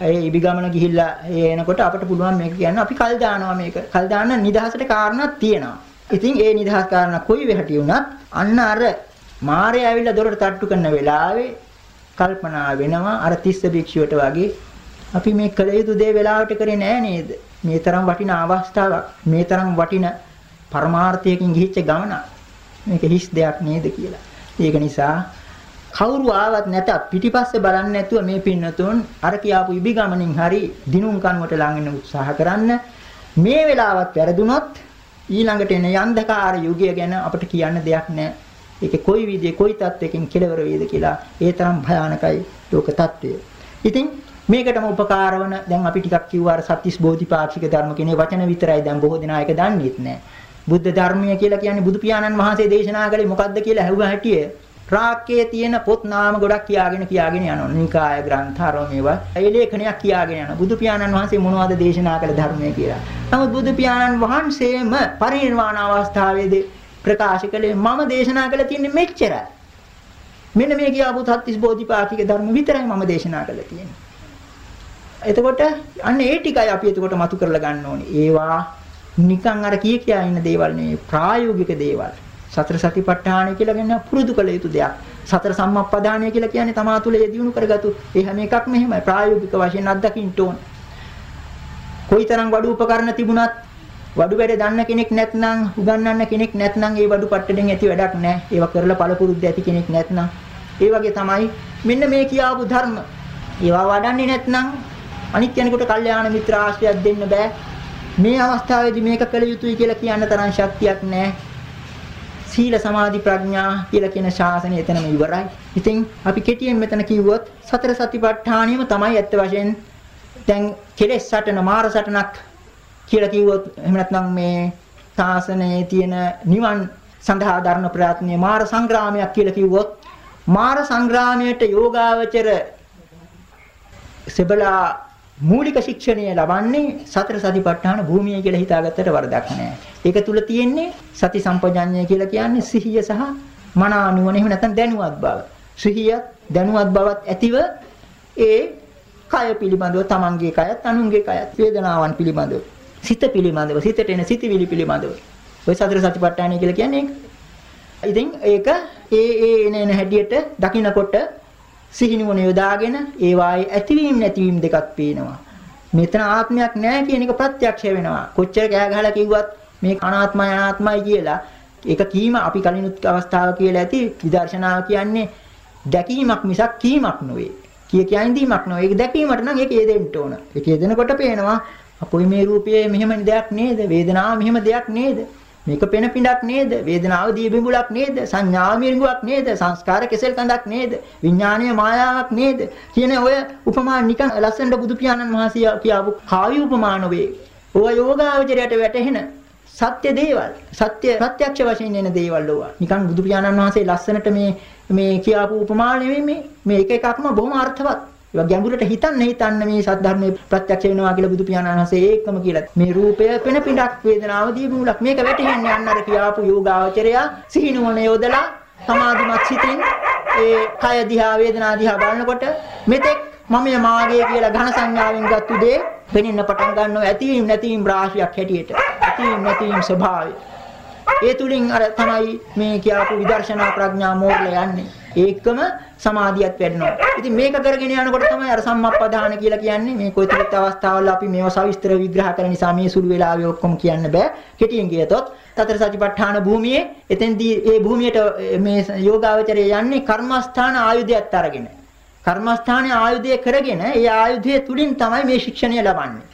ඒ ඉබි ගමන ගිහිල්ලා ඒ එනකොට අපිට පුළුවන් මේක කියන්න අපි කල් දානවා මේක. කල් දාන්න නිදහසට කාරණාවක් තියෙනවා. ඉතින් ඒ නිදහස් කාරණා කොයි වෙහටි වුණත් අන්න අර මාරය ඇවිල්ලා දොරට තට්ටු කරන වෙලාවේ කල්පනා වෙනවා අර තිස්ස භික්ෂුවට වගේ අපි මේ කළ යුතු දේ වෙලාවට කරේ නෑ නේද? මේ තරම් වටින අවස්ථාවක්, මේ තරම් වටින පරමාර්ථයකින් ගිහිච්ච ගමන. මේක හිස් දෙයක් නේද කියලා. ඒක නිසා කවුරු ආවත් නැතත් පිටිපස්සේ බලන්නේ නැතුව මේ පින්නතුන් අර කියාපු ඉබි ගමනින් හරි දිනුම් කනුවට ළඟින්න උත්සාහ කරන්න. මේ වෙලාවත් වැරදුනොත් ඊළඟට එන යන්ධකාර යුගය ගැන අපිට කියන්න දෙයක් නැහැ. ඒකේ කොයි විදිහේ කොයි තත්වයකින් කෙලවර වේද කියලා ඒ තරම් භයානකයි ලෝක තත්වය. ඉතින් මේකටම උපකාර වන දැන් අපි ටිකක් කිව්වා අර සත්‍තිස් බෝධිපාක්ෂික ධර්ම කියන වචන විතරයි දැන් බොහෝ දෙනා ඒක දන්නේත් නැහැ. බුද්ධ ධර්මය කියලා කියන්නේ බුදු පියාණන් වහන්සේ දේශනා කළේ මොකද්ද කියලා ඇහුව හැටියේ රාක්කයේ තියෙන පොත් නාම ගොඩක් කියාගෙන කියාගෙන යනවා. නිකාය ග්‍රන්ථ අරෝ මේවා. ඒ ලේඛනයක් කියාගෙන යනවා. බුදු පියාණන් වහන්සේ මොනවද දේශනා කළ ධර්මය කියලා. නමුත් බුදු පියාණන් වහන්සේම පරිනිර්වාණ අවස්ථාවේදී ප්‍රකාශ කළේ මම දේශනා කළ තියෙන්නේ මෙච්චරයි. මෙන්න මේ කියාපු සත්‍තිස් බෝධිපාක්ෂික ධර්ම විතරයි මම දේශනා කළ තියෙන්නේ. එතකොට අන්න ඒ ටිකයි අපි එතකොට මතු කරලා ගන්න ඕනේ. ඒවා නිකන් අර කිය කියා ඉන්න දේවල් නෙවෙයි ප්‍රායෝගික දේවල්. සතර සතිපට්ඨානය කියලා කියන්නේ පුරුදු කළ යුතු දෙයක්. සතර සම්මප්පදානය කියලා කියන්නේ තමා තුළ යෙදියුණු කරගත්තු. ඒ හැම එකක්ම එහෙමයි ප්‍රායෝගික වශයෙන් අත්දකින්න ඕන. කොයිතරම් වඩු උපකරණ තිබුණත් වඩු වැඩ දන්න කෙනෙක් නැත්නම් උගන්වන්න කෙනෙක් නැත්නම් ඒ වඩු පට්ටෙන් ඇති වැඩක් නැහැ. ඒවා කරලා පළපුරුද්ද ඇති කෙනෙක් නැත්නම් ඒ වගේ තමයි මෙන්න මේ කියාපු ධර්ම. ඒවා වඩන්නේ නැත්නම් අනිත් කෙනෙකුට කල්යාණ මිත්‍ර ආශ්‍රයයක් දෙන්න බෑ. මේ අවස්ථාවේදී මේක කළ යුතුයි කියලා කියන්න තරම් ශක්තියක් නැහැ. සීල සමාධි ප්‍රඥා කියලා කියන ශාසනය එතනම ඉවරයි. ඉතින් අපි කෙටියෙන් මෙතන කිව්වොත් සතර සතිපට්ඨානියම තමයි ඇත්ත වශයෙන් දැන් කෙලෙස් සටන මාර සටනක් කියලා කිව්වොත් එහෙම නැත්නම් මේ ශාසනයේ තියෙන නිවන් සඳහා දරන ප්‍රයත්නය මාර සංග්‍රාමයක් කියලා කිව්වොත් මාර සංග්‍රාමයට යෝගාවචර සෙබලා මූලික ශික්ෂණය ලබන්නේ සතර සතිපට්ඨාන භූමිය කියලා හිතාගත්තට වරදක් නැහැ. ඒක තුල තියෙන්නේ සති සම්පජඤ්ඤය කියලා කියන්නේ සිහිය සහ මන නුවණ එහෙම නැත්නම් දැනුවත් බව. සිහිය දැනුවත් බවත් ඇතිව ඒ කය පිළිබඳව තමන්ගේ කයත් අනුන්ගේ කයත් වේදනාවන් පිළිබඳව සිත පිළිබඳව සිතට එන සිතිවිලි පිළිබඳව ඔය සතර සතිපට්ඨානය කියලා කියන්නේ ඒක. ඉතින් ඒක ඒ ඒ එන එන හැටියට දකින්නකොට සිහිනුවන යොදාගෙන ඒ වායේ ඇතිවීම නැතිවීම දෙකක් පේනවා. මෙතන ආත්මයක් නැහැ කියන එක ප්‍රත්‍යක්ෂ වෙනවා. කොච්චර කෑ ගහලා කිව්වත් මේ අනාත්මයි අනාත්මයි කියලා ඒක කීම අපි කලිනුත් අවස්ථාව කියලා ඇති විදර්ශනාව කියන්නේ දැකීමක් මිසක් කීමක් නොවේ. කිය කියයින් දීමක් නොවේ. ඒක දැකීමට නම් ඒක යෙදෙන්න ඕන. ඒක යෙදෙනකොට පේනවා අපොයි මේ රූපයේ මෙහෙම දෙයක් නේද? වේදනාව මෙහෙම දෙයක් නේද? මේක පෙන පිඬක් නේද? වේදනාව දී බිඹුලක් නේද? සංඥාව මිරිඟුවක් නේද? සංස්කාර කෙසෙල් කඳක් නේද? විඥානීය මායාවක් නේද? කියන ඔය උපමා නිකන් ලස්සනට බුදු පියාණන් වහන්සේ කියාපු කාව්‍ය උපමාන වේ. ඔය යෝගාවචරයට වැටහෙන සත්‍ය දේවල් සත්‍ය ප්‍රත්‍යක්ෂ වශයෙන් එන දේවල් ඕවා නිකන් බුදු පියාණන් වහන්සේ ලස්සනට මේ මේ කියාපු උපමා නෙමෙයි මේ මේ එක එකක්ම බොහොම අර්ථවත් ඒවා ගැඹුරට හිතන්න හිතන්න මේ සද්ධර්මයේ ප්‍රත්‍යක්ෂ වෙනවා කියලා බුදු පියාණන් වහන්සේ ඒකම කියලා. මේ රූපය පෙන පිටක් වේදනාව දී මූලක්. මේක වැටහෙන්නේ අන්න අර කියාපු යෝගාවචරය. සිහිනුවන යොදලා සමාධිමත් සිතින් ඒ කය දිහා වේදනා දිහා බලනකොට මෙතෙක් මම මාගේ කියලා ඝන සංඥාවෙන් ගත්තු දේ පෙනෙන්න පටන් ගන්නවා ඇතීම් නැතිම් රාශියක් හැටියට. ඇතීම් නැතිම් ස්වභාවය. ඒ තුලින් අර තමයි මේ කියාපු විදර්ශනා ප්‍රඥා මෝරල යන්නේ. ඒකම සමාධියත් වැඩනවා ඉතින් මේක කරගෙන යනකොට තමයි අර සම්මප්පදාන කියලා කියන්නේ මේ කොයිතරත් අවස්ථාවල අපි මේවා සවිස්තර විග්‍රහ කරන නිසා මේ සුළු වෙලාවේ ඔක්කොම කියන්න බෑ. කෙටියෙන් කියතොත් තතර සතිපට්ඨාන භූමියේ එතෙන්දී ඒ භූමියට මේ යෝගාවචරය යන්නේ කර්මස්ථාන ආයුධයත් අරගෙන. කර්මස්ථානයේ ආයුධය කරගෙන ඒ ආයුධය තුලින් තමයි මේ ශික්ෂණය ලබන්නේ.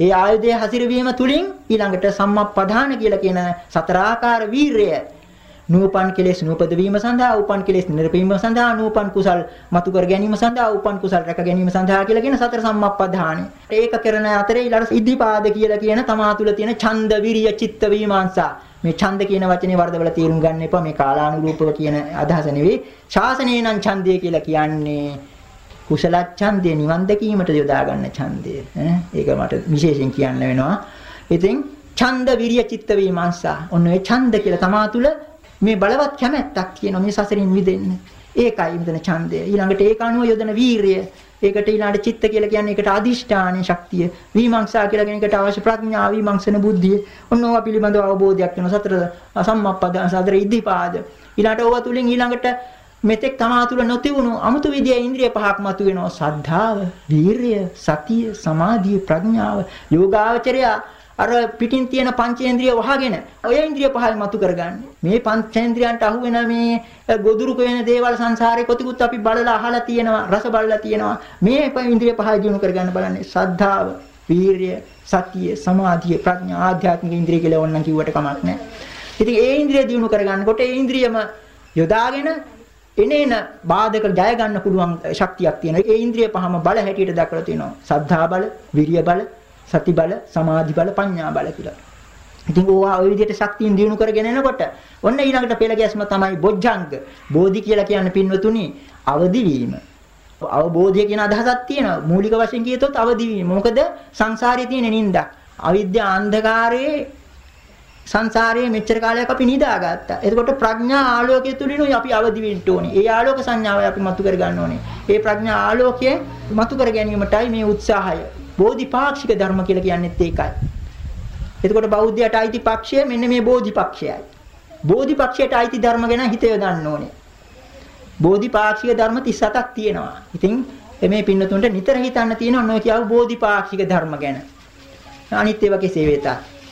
ඒ ආයුධයේ හසිරවීම තුලින් ඊළඟට සම්මප්පදාන කියලා කියන සතරාකාර වීරය නූපන් කෙලෙස් නූපද වීම සඳහා උපන් කෙලෙස් නිර්පීම සඳහා නූපන් කුසල් මතු කර ගැනීම සඳහා උපන් කුසල් රැක ගැනීම සඳහා කියලා කියන සතර සම්මප්පදානයි. ඒක කරන අතරේ ඊළඟ ඉද්ධිපාද කියලා කියන තමා තුළ තියෙන ඡන්ද විරිය චිත්ත විමාංශා. මේ ඡන්ද කියන වචනේ වර්ධවල තේරුම් ගන්න එපා. මේ කාලානුරූපව කියන අදහස නෙවෙයි. ශාසනයේ නම් ඡන්දය කියලා කියන්නේ කුසල ඡන්දය නිවන් දැකීමට යොදා ගන්න ඡන්දය ඒක මට විශේෂයෙන් කියන්න වෙනවා. ඉතින් ඡන්ද විරිය චිත්ත විමර්ශා ඔන්න ඔය ඡන්ද කියලා තමා තුල මේ බලවත් කැමැත්තක් තියෙනවා මේ සසරින් මිදෙන්න. ඒකයි මෙතන ඡන්දය. ඊළඟට ඒක අනුව යොදන වීරිය. ඒකට ඊළඟට චිත්ත කියලා කියන්නේ ඒකට අදිෂ්ඨානයේ ශක්තිය. විමර්ශා කියලා කියන එකට අවශ්‍ය ප්‍රඥාව විමර්ශන බුද්ධිය. ඔන්න ඕවා පිළිබඳව අවබෝධයක් වෙන සතර සම්මප්පද සතර ඉද්ධිපාද. ඊළඟට ඕවා තුලින් ඊළඟට මෙතෙක් තමා තුළ නොතිබුණු අමුතු විදියේ ඉන්ද්‍රිය පහක් මතුවෙනවා. සද්ධාව, වීරිය, සතිය, සමාධිය, ප්‍රඥාව, යෝගාවචරය අර පිටින් තියෙන පංචේන්ද්‍රිය වහගෙන ඔය ඉන්ද්‍රිය පහයි මතු කරගන්නේ. මේ පංචේන්ද්‍රියන්ට අහු වෙන මේ ගොදුරු වෙන දේවල් සංසාරේ කොතිකුත් අපි බලලා අහලා තියෙනවා, රස බලලා තියෙනවා. මේ ඉන්ද්‍රිය පහයි දිනු කරගන්න බලන්නේ. සද්ධාව, වීරිය, සතිය, සමාධිය, ප්‍රඥා, ආධ්‍යාත්මික ඉන්ද්‍රිය කියලා ඕනනම් කිව්වට කමක් නැහැ. ඉතින් ඒ ඉන්ද්‍රිය දිනු කරගන්නකොට ඒ ඉන්ද්‍රියම යොදාගෙන එනේන බාධක ජය ගන්න පුළුවන් ශක්තියක් තියෙනවා. ඒ ඉන්ද්‍රිය පහම බල හැටියට දක්වලා තියෙනවා. සද්ධා බල, විරිය බල, සති බල, සමාධි බල, පඤ්ඤා බල කියලා. ඉතින් ඕවා ওই විදිහට ශක්තියින් දිනු කරගෙන එනකොට ඔන්න ඊළඟට පෙළ ගැස්ම තමයි බොජ්ජංග. බෝධි කියලා කියන්නේ පින්වතුනි අවදි වීම. අවබෝධය කියන අදහසක් තියෙනවා. මූලික වශයෙන් කියතොත් අවදි වීම. මොකද සංසාරයේ තියෙන නින්දක්. අවිද්‍යා අන්ධකාරයේ සංසාරයේ මෙච්චර කාලයක් අපි නිදාගත්තා. එතකොට ප්‍රඥා ආලෝකයේ තුලිනුයි අපි අවදි වෙන්න ඕනේ. ඒ ආලෝක සංඥාවයි අපි මතු කර ගන්න ඕනේ. ඒ ප්‍රඥා ආලෝකයේ මතු කර ගැනීමටයි මේ උත්සාහය. බෝධිපාක්ෂික ධර්ම කියලා කියන්නේත් ඒකයි. එතකොට බෞද්ධයට අයිති පක්ෂය මෙන්න මේ බෝධිපක්ෂයයි. බෝධිපක්ෂයට අයිති ධර්ම ගැන හිත යොදන්න ඕනේ. බෝධිපාක්ෂික ධර්ම 37ක් තියෙනවා. ඉතින් මේ පින්නතුන්ට නිතර හිතන්න තියෙන ඔන්න ඔය කියව බෝධිපාක්ෂික ධර්ම ගැන. අනිත් ඒවා කෙසේ වෙතත්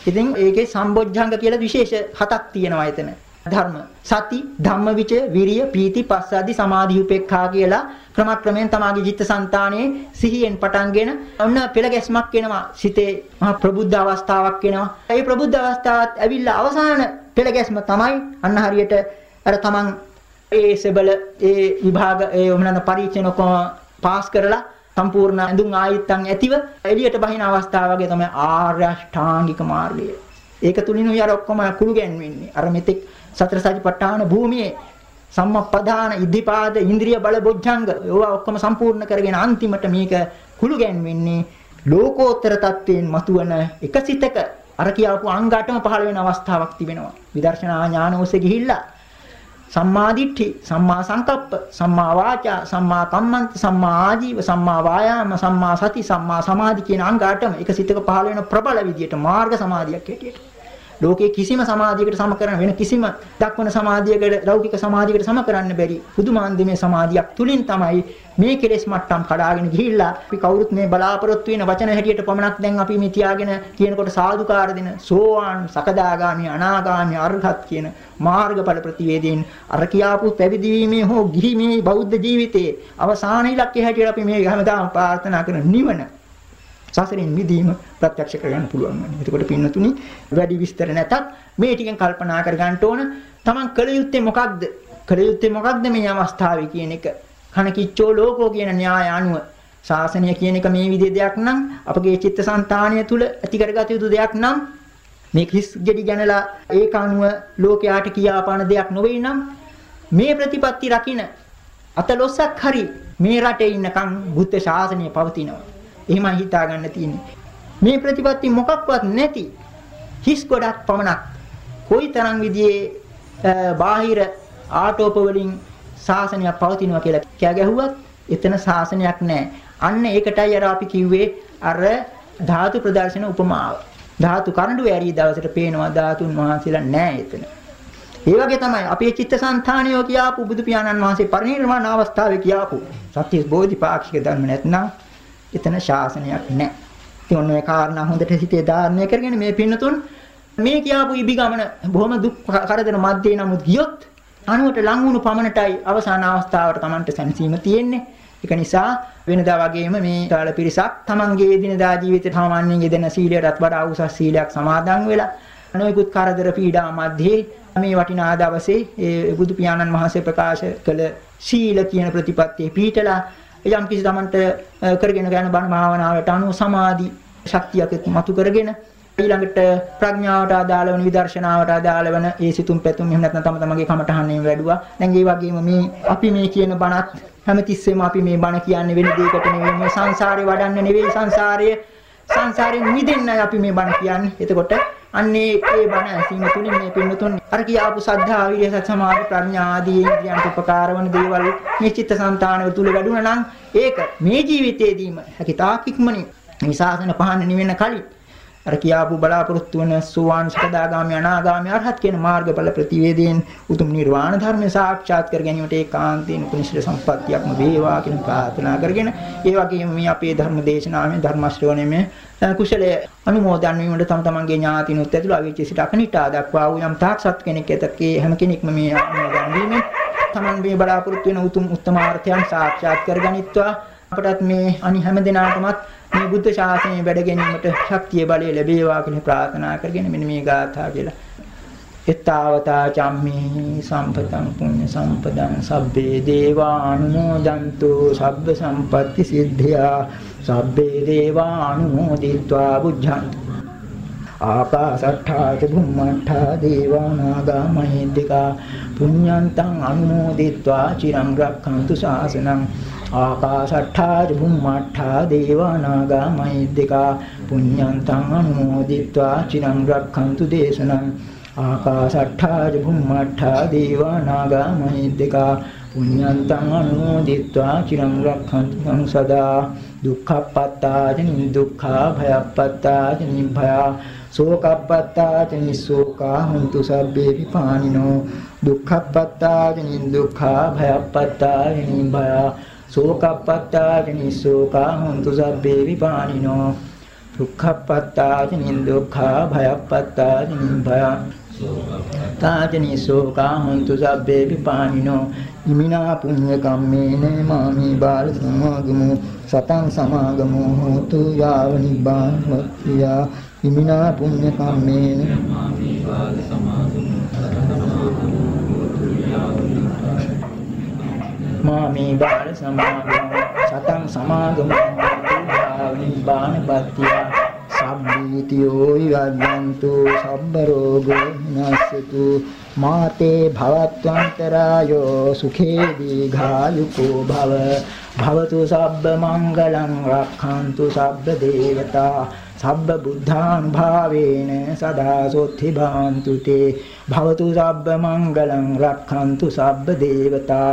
ඉතින් ඒකේ සම්බොජ්ජංග කියලා විශේෂ හතක් තියෙනවා එතන. ධර්ම සති ධම්මවිචය විරිය පීති පස්සාදි සමාධි උපේක්ඛා කියලා ක්‍රමක්‍රමයෙන් තමාගේ චිත්තසංතානයේ සිහියෙන් පටන්ගෙන ඔන්න පෙළ ගැස්මක් එනවා සිතේ මහා ප්‍රබුද්ධ අවස්ථාවක් එනවා ඒ ප්‍රබුද්ධ අවස්ථාවත් ඇවිල්ලා අවසාන පෙළ ගැස්ම තමයි අන්න හරියට අර තමන් ඒ සෙබල ඒ විභාග ඒ වමනන පරීක්ෂණ පාස් කරලා සම්පූර්ණ ඇඳුම් ආයිත්තන් ඇතිව එළියට බහින අවස්ථාව වගේ තමයි ආර්ය අෂ්ටාංගික මාර්ගය. ඒක තුලින් උයර ඔක්කොම කුළු ගැන්වෙන්නේ. අර මෙතෙක් සතර සතිපට්ඨාන භූමියේ සම්මප්පදාන ඉද්ධිපාද ඉන්ද්‍රිය බල බොජ්ජංග ඒවා ඔක්කොම සම්පූර්ණ කරගෙන අන්තිමට මේක කුළු ගැන්වෙන්නේ ලෝකෝත්තර තත්වයෙන් මතුවන එකසිතක අර කියාපු අංග 8ම පහළ වෙන අවස්ථාවක් තිබෙනවා. විදර්ශනා ඥාන ඔස්සේ ගිහිල්ලා සම්මා දිට්ඨි, සම්මා සංකප්ප, සම්මා වාචා, සම්මා කම්මන්ත, සම්මා ආජීව, සම්මා වායාම, සම්මා සති, සම්මා සමාධි කියන අංග 8ම එක සිතක පහළ වෙන ප්‍රබල විදියට මාර්ග සමාධියක් හැටියට. ලෝකේ කිසිම සමාධියකට සම කරන වෙන කිසිම දක්වන සමාධියකට ලෞකික සමාධියකට සම කරන්න බැරි පුදුමාන්දමේ සමාධියක් තුලින් තමයි මේ කෙලෙස් මට්ටම් කඩාගෙන ගිහිල්ලා අපි කවුරුත් මේ බලාපොරොත්තු වෙන වචන හැටියට පමණක් දැන් අපි මේ තියාගෙන කියනකොට සාදුකාර දෙන සෝවාන් සකදාගාමි අනාගාමි අරහත් කියන මාර්ගඵල ප්‍රතිවේදයෙන් අර කියාපු පැවිදි වීමේ හෝ ගිහි මේ බෞද්ධ ජීවිතයේ අවසාන ඉලක්කය හැටියට අපි මේ හැමදාම ප්‍රාර්ථනා කරන නිවන සසරින් මිදීම ප්‍රත්‍යක්ෂ කරගන්න පුළුවන් වෙනවා. එතකොට පින්නතුනි වැඩි විස්තර නැතත් මේ ටිකෙන් කල්පනා කරගන්න ඕන තමන් කළ යුත්තේ මොකක්ද? කළ යුත්තේ මොකක්ද මේ අවස්ථාවේ කියන එක. කන කිච්චෝ ලෝකෝ කියන න්‍යාය අනුව ශාසනය කියන එක මේ විදිහේ දෙයක් නම් අපගේ චිත්තසංතානය තුල ඇති කරගත යුතු දෙයක් නම් මේ කිස් ගෙඩි ගැනලා ඒක අනුව ලෝකයාට කියාපාන දෙයක් නොවේ නම් මේ ප්‍රතිපත්ති රකින්න අතලොස්සක් හරි මේ රටේ ඉන්නකම් බුද්ධ ශාසනය පවතිනවා. එහෙමයි හිතා ගන්න තියෙන්නේ. මේ ප්‍රතිපත්ති මොකක්වත් නැති හිස් ගොඩක් පමණක් කොයිතරම් විදිහේ බාහිර ආටෝප වලින් ශාසනයක් පවතිනවා කියලා කියා ගැහුවත් එතන ශාසනයක් නැහැ. අන්න ඒකටයි අර අපි කිව්වේ අර ධාතු ප්‍රදර්ශන උපමාව. ධාතු කරඬු ඇරී දවසට පේනවා ධාතුන් වහන්සේලා නැහැ එතන. ඒ වගේ තමයි අපේ චිත්තසංතානියෝ කියාපු බුදු පියාණන් වහන්සේ පරිනිර්වාණ අවස්ථාවේ කියාපු සත්‍ය බෝධිපාක්ෂික ධර්ම නැත්නම් එතන ශාසනයක් නැහැ. ඉතින් ඔන්න ඔය කාරණා හොඳට හිතේ ධාරණය කරගෙන මේ පින්නතුන් මේ කියාපු ඉබි ගමන බොහොම දුක් කරදර මැද්දේ නමුත් ගියොත් අනුවට ලං වුණු පමණටයි අවසාන අවස්ථාවට Tamanට සැනසීම තියෙන්නේ. ඒක නිසා වෙනදා වගේම මේ කාල පිරිසක් Tamanගේ එදිනදා ජීවිතේ සාමාන්‍යයෙන් යෙදෙන සීලයටත් වඩා උසස් සීලයක් සමාදන් වෙලා අනෝයිකුත් කරදර පීඩා මැද්දේ මේ වටිනා දවසේ ඒ බුදු පියාණන් වහන්සේ ප්‍රකාශ කළ සීල කියන ප්‍රතිපත්තියේ පීඨලා යම් කිසි තමන්ට කරගෙන යන බණ භාවනාවට අනුව සමාධි ශක්තියක් මතු කරගෙන ඊළඟට ප්‍රඥාවට අදාළ වන විදර්ශනාවට අදාළ වන ඒ සිතුම් පැතුම් එහෙම නැත්නම් තම තමන්ගේ කමටහන්නේ වැඩුවා. දැන් ඒ වගේම මේ අපි මේ කියන බණත් හැමතිස්සෙම අපි මේ බණ කියන්නේ වෙන දෙයකට නෙවෙයි මේ සංසාරේ වඩන්න නෙවෙයි සංසාරයේ සංසාරයෙන් මිදෙන්නයි අපි මේ බණ කියන්නේ. එතකොට අන්නේ ඒ බණ ඇසීම තුලින් මේ පින්නතුන් අර කියාපු සද්ධා විරිය සත් සමාධි ප්‍රඥා ආදී ඉන්ද්‍රියන්ට උපකාර වන දේවල් මේ චිත්තසංතානය තුල වැඩුණා නම් ඒක මේ ජීවිතයේදීම හැකිතාක් ඉක්මනින් මේ ශාසන පහන්න නිවෙන කලින් අර කියාපු බලාපොරොත්තු වන සෝවාන් සකදාගාමි අනාගාමි අරහත් කියන මාර්ගඵල ප්‍රතිවේදයෙන් උතුම් නිර්වාණ ධර්ම සාක්ෂාත් කර ගැනීමට ඒකාන්තයෙන් උපනිෂද සම්පත්තියක්ම වේවා කියන ප්‍රාර්ථනා කරගෙන ඒ වගේම මේ අපේ ධර්ම දේශනාවේ ධර්ම ශ්‍රවණයේ කුසලයේ අනුමෝදන් වීමට තම තමන්ගේ ඥාතිනුත් ඇතුළු අවිච්‍ය සිට අකනිටා දක්වා වූ යම් තාක් සත් කෙනෙක් ඇතකේ හැම කෙනෙක්ම මේ අනුමෝදන් වීමෙන් තමන් මේ බලාපොරොත්තු වෙන උතුම් උත්තමාර්ථයන් සාක්ෂාත් කරගනිත්වා අපටත් මේ අනි හැම දිනාටමත් මේ බුද්ධ ශාසනය වැඩ ගැනීමට ශක්තිය බලය ලැබේවා කියන ප්‍රාර්ථනා කරගෙන මෙන්න මේ ගාථා කියලා. එත්තාවතා චම්මේ සම්පතං පුඤ්ඤ සම්පදං සබ්බේ දේවා අනුමෝදන්තු සබ්බ සම්පatti සිද්ධා සබ්බේ දේවා අනුමෝදිත්වා බුද්ධං ආකාසට්ඨා චුම්මට්ඨා දේවානාගා මහිද්దికා පුඤ්ඤන්තං අනුමෝදිත්වා චිරං රක්ඛන්තු ශාසනං ආකාශට්ඨා චුම්මට්ඨා දේවානාගා මහිද්దికා පුඤ්ඤන්තං අනුමෝදිත්වා චිරං රක්ඛන්තු දේශනං. ආකාශට්ඨා චුම්මට්ඨා දේවානාගා මහිද්దికා පුඤ්ඤන්තං අනුමෝදිත්වා චිරං රක්ඛන්තුං සදා. දුක්ඛප්පත්තා ච නිදුක්ඛා භයප්පත්තා ච නිභයා සෝකප්පත්තා ච නිසෝකා හුන්තු සබ්බේ විපානිනෝ. දුක්ඛප්පත්තා ච නිදුක්ඛා භයප්පත්තා ච නිභයා සෝකප්පත්තාජනි සෝකා හුන්තු සබ්බේ විපානිනෝ දුක්ඛප්පත්තාජනි දුක්ඛා භයප්පත්තාජනි භයා තාජනි සෝකා හුන්තු සබ්බේ විපානිනෝ ඉමිනා පුඤ්ඤ කම්මේන මාමි බාල සමාගමු. සතං සමාගමු හෝතු යාව නිබ්බානමත්තිය ඉමිනා පුඤ්ඤ කම්මේන මාමි බාල සමාගමු. මාමි බාල සමාගමු සතං සමාගමු යාව නිබ්බානපත්තිය සම්බීතියෝ යද්දන්තු සබ්බ රෝගෝ විනාශතු. මාතේ භවත්වන්තරායෝ සුඛේ දීඝායුකෝ භව. භවතු සබ්බ මංගලං රක්ඛන්තු සබ්බ දේවතා. සබ්බ බුද්ධානුභාවේන සදා සොත්ති භාන්තු තේ භවතු සබ්බ මංගලං රක්ඛන්තු සබ්බ දේවතා.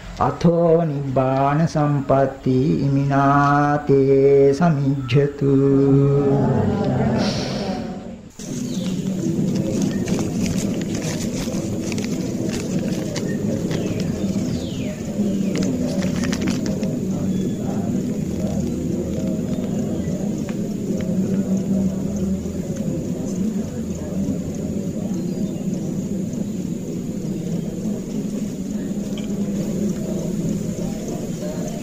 අතෝ නිබ්බාන සම්පatti ඉමිනාතේ සමිජ්ජතු